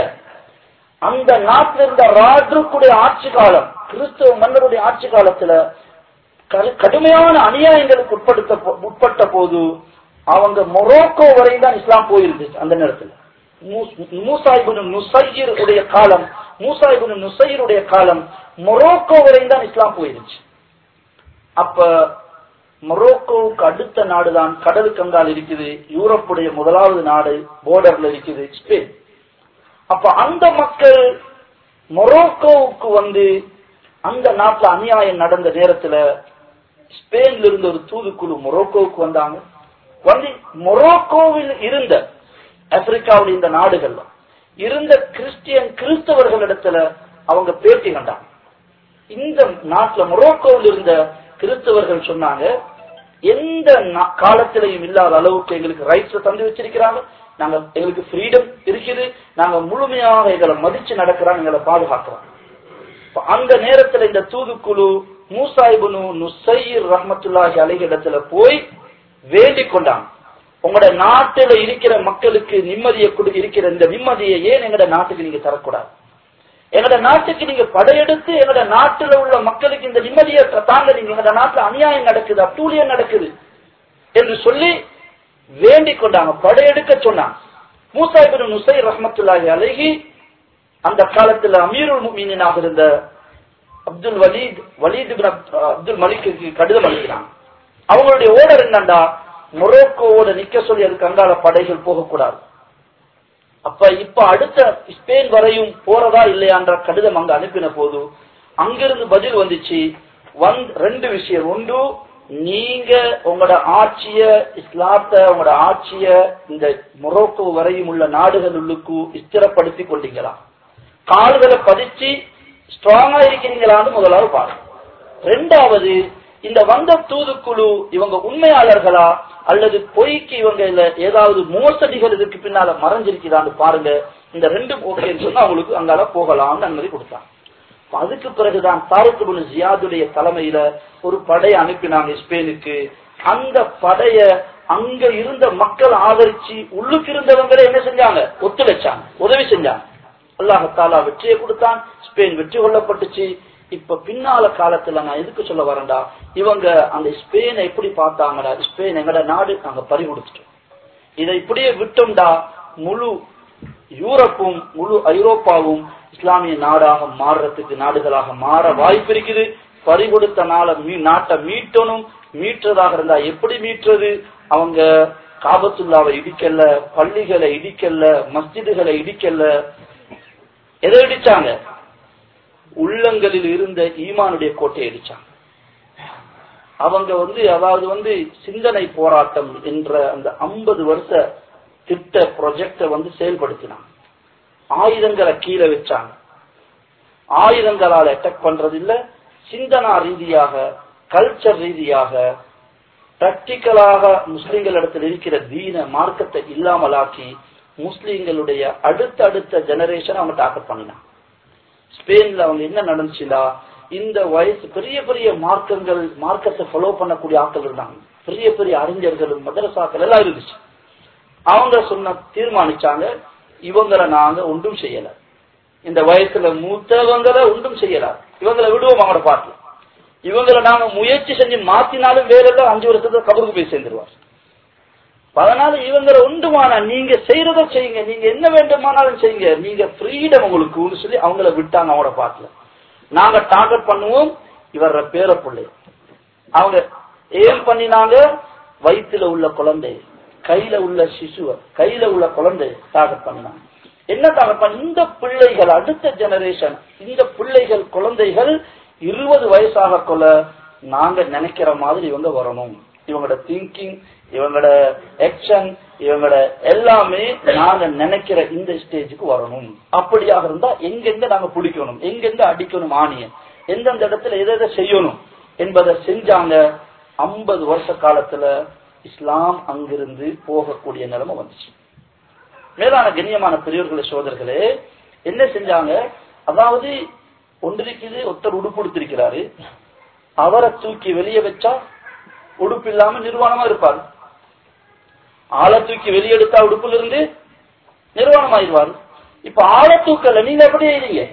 அந்த நாட்டில் இருந்த ராஜுக்குடைய ஆட்சி காலம் கிறிஸ்தவ மன்னருடைய ஆட்சி காலத்துல கடுமையான அநியாயங்களுக்கு உட்படுத்த உட்பட்ட போது அவங்க மொரோக்கோ வரை தான் இஸ்லாம் போயிருந்துச்சு அந்த நேரத்தில். மூசாயிபுன் நுசையர் காலம் மூசாயிபுன் நுசையருடைய காலம் மொரோக்கோ வரை தான் இஸ்லாம் போயிருச்சு அப்ப மொரோக்கோவுக்கு அடுத்த நாடுதான் கடல் கங்கால் இருக்குது. யூரோப்புடைய முதலாவது நாடு போர்டர்ல இருக்குது ஸ்பெயின். அப்ப அந்த மக்கள் மொரோக்கோவுக்கு வந்து அந்த நாட்டுல அநியாயம் நடந்த நேரத்துல ஸ்பெயின்ல இருந்த ஒரு தூதுக்குழு மொரோக்கோவுக்கு வந்தாங்க. வந்து மொரோக்கோவில் இருந்த ஆப்பிரிக்காவில் இந்த நாடுகள்ல இருந்த கிறிஸ்டியன் கிறிஸ்தவர்களிடத்துல அவங்க பேட்டி கண்டாங்க. இந்த நாட்டுல மொரோக்கோவில் இருந்த கிறிஸ்தவர்கள் சொன்னாங்க எந்த காலத்திலையும் இல்லாத அளவுக்கு எங்களுக்கு ரைட்ஸ் தந்து வச்சிருக்கிறாங்க. நாங்க எங்களுக்கு ஃப்ரீடம் இருக்குது. நாங்க முழுமையாக எங்களை மதிச்சு நடக்கிறாங்க எங்களை பாதுகாக்கிறோம் அந்த நேரத்துல இந்த தூதுக்குழு மூசாயிபுனு நுசைர் ரஹமத்துல்லாஹி இடத்துல போய் வேண்டிக் கொண்டாங்க. உங்களோட நாட்டுல இருக்கிற மக்களுக்கு நிம்மதியை இருக்கிற இந்த நிம்மதியை ஏன் எங்களோட நாட்டுக்கு நீங்க தரக்கூடாது? எங்கட நாட்டுக்கு நீங்க படையெடுத்து எங்கட நாட்டுல உள்ள மக்களுக்கு இந்த நிம்மதியை தாங்க நீங்க எங்கட நாட்டுல அநியாயம் நடக்குது அட்டூழியம் நடக்குது என்று சொல்லி வேண்டிக் கொண்டாங்க படையெடுக்க சொன்னாங்க. மூசாஹிபின் உசை ரஹமத்துல்லாஹி அழகி அந்த காலத்துல அமீருல் மீனாக இருந்த Abdul Walid Walid Abdul Malik கடிதம் அளிக்கிறாங்க அவங்களுடைய ஓடர் என்னண்டா மொரோக்கோவோட நிக்க சொல்லி அதுக்கு அங்கால படைகள் போகக்கூடாது. அப்ப இப்ப அடுத்த ஸ்பெயின் வரையும் போறதா இல்லையான்ற கடிதம் அங்க அனுப்பின போது அங்கிருந்து பதில் வந்துச்சு. வந் ரெண்டு விஷயம். ஒன்று நீங்க உங்களோட ஆட்சிய இஸ்லாத்த உங்களோட ஆட்சிய இந்த மொரோக்கோ வரையும் உள்ள நாடுகளுக்கு ஸ்திரப்படுத்தி கொண்டீங்களா? கால்களை பதிச்சு ஸ்ட்ராங்கா இருக்கிறீங்களான்னு முதலாவது பாருங்க. ரெண்டாவது இந்த வந்த தூதுக்குழு இவங்க உண்மையாளர்களா? அல்லது பொய்க்கு இவங்க இல்ல ஏதாவது மோசடிகள் இதுக்கு பின்னால மறைஞ்சிருக்கிறான்னு பாருங்க. இந்த ரெண்டு ஓகேன்னு சொன்னா அவங்களுக்கு அங்கால போகலாம்னு அனுமதி கொடுத்தாங்க. அதுக்கு பிறகுதான் தாரத்து ஜியாதுடைய தலைமையில ஒரு படையை அனுப்பினாங்க ஸ்பெயினுக்கு. அந்த படைய அங்க இருந்த மக்கள் ஆதரிச்சு உள்ளுக்கு இருந்தவங்களே என்ன செஞ்சாங்க? ஒத்துழைச்சாங்க. உதவி செஞ்சாங்க. அல்லாஹத்தாலா வெற்றியை கொடுத்தான். ஸ்பெயின் வெற்றி கொள்ளப்பட்டுச்சு. இப்ப பின்னால காலத்துல நான் எதுக்கு சொல்ல வரேன்டா? இவங்க அந்த ஸ்பெயினை எப்படி பார்த்தாங்கடா? ஸ்பெயின் எங்கட நாடு? நாங்க பறி கொடுத்துட்டோம் இதை இப்படியே விட்டோம்டா முழு யூரோப்பும் முழு ஐரோப்பாவும் இஸ்லாமிய நாடாக மாறுறதுக்கு நாடுகளாக மாற வாய்ப்பு இருக்குது. பறிகொடுத்த நாளை மீ- நாட்டை மீட்டணும். மீட்டுறதாக இருந்தா எப்படி மீட்டுறது? அவங்க காபத்துல்லாவை இடிக்கல பள்ளிகளை இடிக்கல மஸ்ஜிதுகளை இடிக்கல. எதை இடிச்சாங்க? உள்ளங்களில் இருந்த ஈமானுடைய கோட்டை அடிச்சாங்க. அவங்க வந்து அதாவது வந்து சிந்தனை போராட்டம் என்ற அந்த ஐம்பது வருஷ திட்ட ப்ரொஜெக்ட வந்து செயல்படுத்தினாங்க. ஆயுதங்களை கீழே வச்சாங்க. ஆயுதங்களால் அட்டாக் பண்றது இல்ல சிந்தனா ரீதியாக கல்ச்சர் ரீதியாக பிராக்டிக்கலாக முஸ்லிம்களிடத்தில் இருக்கிற தீன மார்க்கத்தை இல்லாமலாக்கி முஸ்லிம்களுடைய அடுத்த அடுத்த ஜெனரேஷன் அவங்க டாக்கெட் பண்ணினாங்க. ஸ்பெயின்ல அவங்க என்ன நடந்துச்சுடா இந்த வயசு பெரிய பெரிய மார்க்கங்கள் மார்க்கத்தை ஃபாலோ பண்ணக்கூடிய ஆட்கள் இருந்தாங்க பெரிய பெரிய அறிஞர்கள் மதரசாக்கள் எல்லாம் இருந்துச்சு. அவங்க சொன்ன தீர்மானிச்சாங்க இவங்களை நாங்க ஒன்றும் செய்யல. இந்த வயசுல மூத்தவங்களை ஒன்றும் செய்யல. இவங்களை விடுவோம் அவங்களோட பார்த்து இவங்களை நாங்க முயற்சி செஞ்சு மாத்தினாலும் வேலையில அஞ்சு வருஷத்துல கபருக்கு போய் சேர்ந்துருவார். அதனால இவங்களை உண்டுமானா நீங்க செய்யறத செய்யுங்க. நீங்க என்ன வேண்டுமானாலும் செய்யுங்க. நீங்க ஃப்ரீடம் உங்களுக்கு சொல்லி அவங்கள விட்டாங்க அவங்களோட பாட்டுல. நாங்க டார்கெட் பண்ணுவோம். இவர பேர பிள்ளை. அவங்க ஏன் பண்ணினாங்க. வயிற்றுல உள்ள குழந்தை கையில உள்ள சிசுவ கையில உள்ள குழந்தை டார்கெட் பண்ணினாங்க. என்ன டார்கெட் இந்த பிள்ளைகள் அடுத்த ஜெனரேஷன் இந்த பிள்ளைகள் குழந்தைகள் இருபது வயசாக கொள்ள நாங்க நினைக்கிற மாதிரி இவங்க வரணும். இவங்களோட திங்கிங் இவங்களோட எக்ஷன் இவங்களோட எல்லாமே நாங்க நினைக்கிற இந்த ஸ்டேஜுக்கு வரணும். அப்படியாக இருந்தா எங்கெங்க நாங்க பிடிக்கணும் எங்கெங்க அடிக்கணும் ஆணிய எந்தெந்த இடத்துல எதை எதை செய்யணும் என்பதை செஞ்சாங்க. ஐம்பது வருஷ காலத்துல இஸ்லாம் அங்கிருந்து போகக்கூடிய நிலைமை வந்துச்சு. மேலான கண்ணியமான பெரியவர்களே சோதர்களே என்ன செஞ்சாங்க? அதாவது ஒன்றிருக்குது ஒருத்தர் உடுப்பு கொடுத்திருக்கிறாரு அவரை தூக்கி வெளியே வச்சா உடுப்பு இல்லாம நிர்வாணமா இருப்பாரு. ஆளை தூக்கி வெளியெடுத்தா உடுப்புல இருந்து நிர்வாணமாயிருவாரு இப்ப ஆளை தூக்கல நீங்க எப்படி எழுதிங்க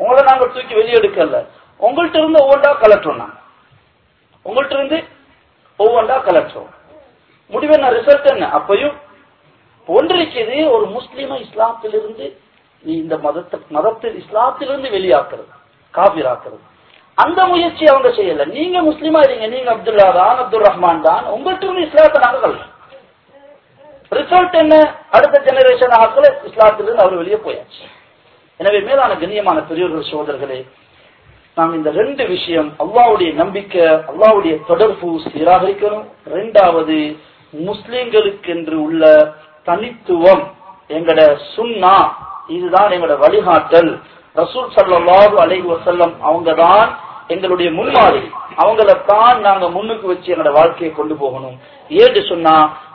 உங்களை நாங்க தூக்கி வெளியெடுக்கல. உங்கள்ட்ட இருந்து ஒவ்வொன்றா கலட்டுறோம் நாங்க. உங்கள்ட்ட இருந்து ஒவ்வொன்றா கலட்டுறோம். முடிவு என்ன? ரிசல்ட் என்ன? அப்பையும் ஒன்றிருக்கிறது ஒரு முஸ்லீம இஸ்லாத்திலிருந்து நீ இந்த மதத்தை மதத்தில் இஸ்லாத்திலிருந்து வெளியாக்குறது காபிராக்குறது. அந்த முயற்சி அவங்க செய்யல. நீங்க முஸ்லீமா இருங்க. நீங்க அப்துல்லா தான் அப்துல் ரஹ்மான் தான். உங்கள்ட்ட இருந்து இஸ்லாத்தை நாங்க கல்றோம் ரிசல்ட் என்ன? அடுத்த ஜெனரேஷன் ஆட்கள் இஸ்லாத்திலிருந்து அவர் வெளியே போயாச்சு. எனவே மேலான கண்ணியமான பெரியோர்கள் சோதர்களே நாம் இந்த ரெண்டு விஷயம் அல்லாவுடைய நம்பிக்கை அல்லாவுடைய தொடர்பு சீராகரிக்கணும் ரெண்டாவது முஸ்லிம்களுக்கு என்று உள்ள தனித்துவம் எங்கட சுன்னா இதுதான் எங்களோட வழிகாட்டல். ரசூல் சல்லாஹு அலை வசல்லம் அவங்க தான் எங்களுடைய முன்மாதிரி. அவங்கள தான் நாங்க முன்னுக்கு வச்சு எங்களோட வாழ்க்கையை கொண்டு போகணும். ஏன்னு சொன்னா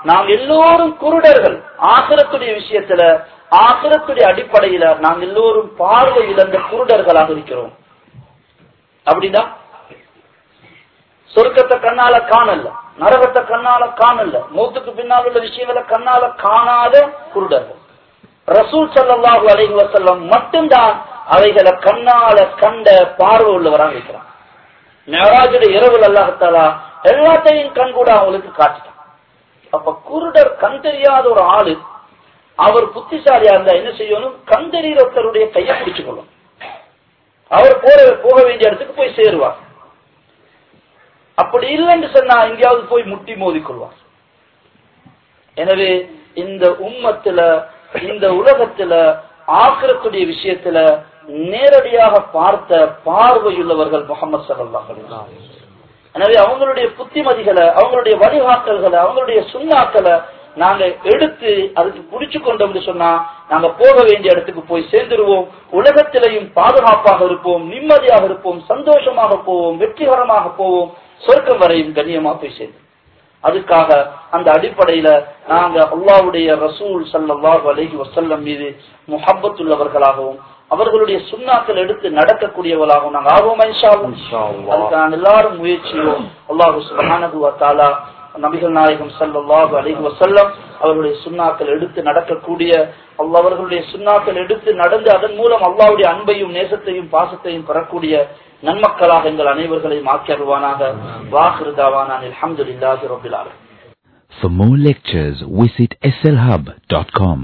நாங்க எல்லோரும் குருடர்கள். ஆசிரத்துடைய விஷயத்துல ஆசிரத்துடைய அடிப்படையில நாங்க எல்லோரும் பார்வை இழந்த குருடர்களாக இருக்கிறோம். அப்படின்னா சொர்க்கத்தை கண்ணால காணல நரகத்தை கண்ணால காணல மூத்துக்கு பின்னால் உள்ள விஷயங்களை கண்ணால காணாத குருடர்கள். ரசூல் சல்லாஹூ அலைஹி வசல்லம் மட்டும்தான் அவைகளை கண்ணால கண்ட பார்வை உள்ளவராக இருக்கிறான். மெஹராஜுடைய இரவுல அல்லாஹத்தாலா எல்லாத்தையும் கண் கூட அவங்களுக்கு காட்டிட்டான். அப்ப குருடர் கண் தெரியாத ஒரு ஆளு அவர் புத்திசாலியா இருந்தா என்ன செய்யணும்? கண் தெரிகிற ஒருத்தருடைய கையை பிடிச்சுக்கொள்ளும் அவர் போற போக வேண்டிய இடத்துக்கு போய் சேருவார். அப்படி இல்லைன்னு சொன்னா எங்கேயாவது போய் முட்டி மோதிக்கொள்வார் எனவே இந்த உம்மத்துல இந்த உலகத்துல ஆக்கிரத்துடைய விஷயத்துல நேரடியாக பார்த்த பார்வையுள்ளவர்கள் முகமது எனவே அவங்களுடைய புத்திமதிகளை அவங்களுடைய வழிகாட்டல்களை அவங்களுடைய சுண்ணாக்களை நாங்க எடுத்து அதுக்கு புடிச்சு கொண்டோம் சொன்னா நாங்க போக வேண்டிய இடத்துக்கு போய் சேர்ந்துருவோம். உலகத்திலையும் பாதுகாப்பாக இருப்போம் நிம்மதியாக இருப்போம் சந்தோஷமாக போவோம் வெற்றிகரமாக போவோம். சொர்க்கம் வரையும் கண்ணியமா போய் சேர்ந்து. அதுக்காக அந்த அடிப்படையில நாங்க அல்லாவுடைய ரசூல் சல்லாஹ் அலஹி வசல்லம் மீது முஹப்பத்துள்ளவர்களாகவும் அவர்களுடைய சுண்ணாக்கள் எடுத்து நடக்கக்கூடியவர்களாகவும் நாங்க ஆவோம் அதுக்கு நான் எல்லாரும் முயற்சியோம். அல்லாஹு சுபஹானஹு தாலா நபிகள் நாயகம் சல்லாஹு அலஹி வசல்லம் அவர்களுடைய சுண்ணாக்கள் எடுத்து நடக்கக்கூடிய அவர்களுடைய சுண்ணாக்கள் எடுத்து நடந்து அதன் மூலம் அல்லாவுடைய அன்பையும் நேசத்தையும் பாசத்தையும் பெறக்கூடிய நன்மக்களாக எங்கள் அனைவர்களையும் ஆக்கியருவானாக வாஹிருதாவானான் அலமதுல்லாஹி ரபில் For more lectures, visit slhub.com.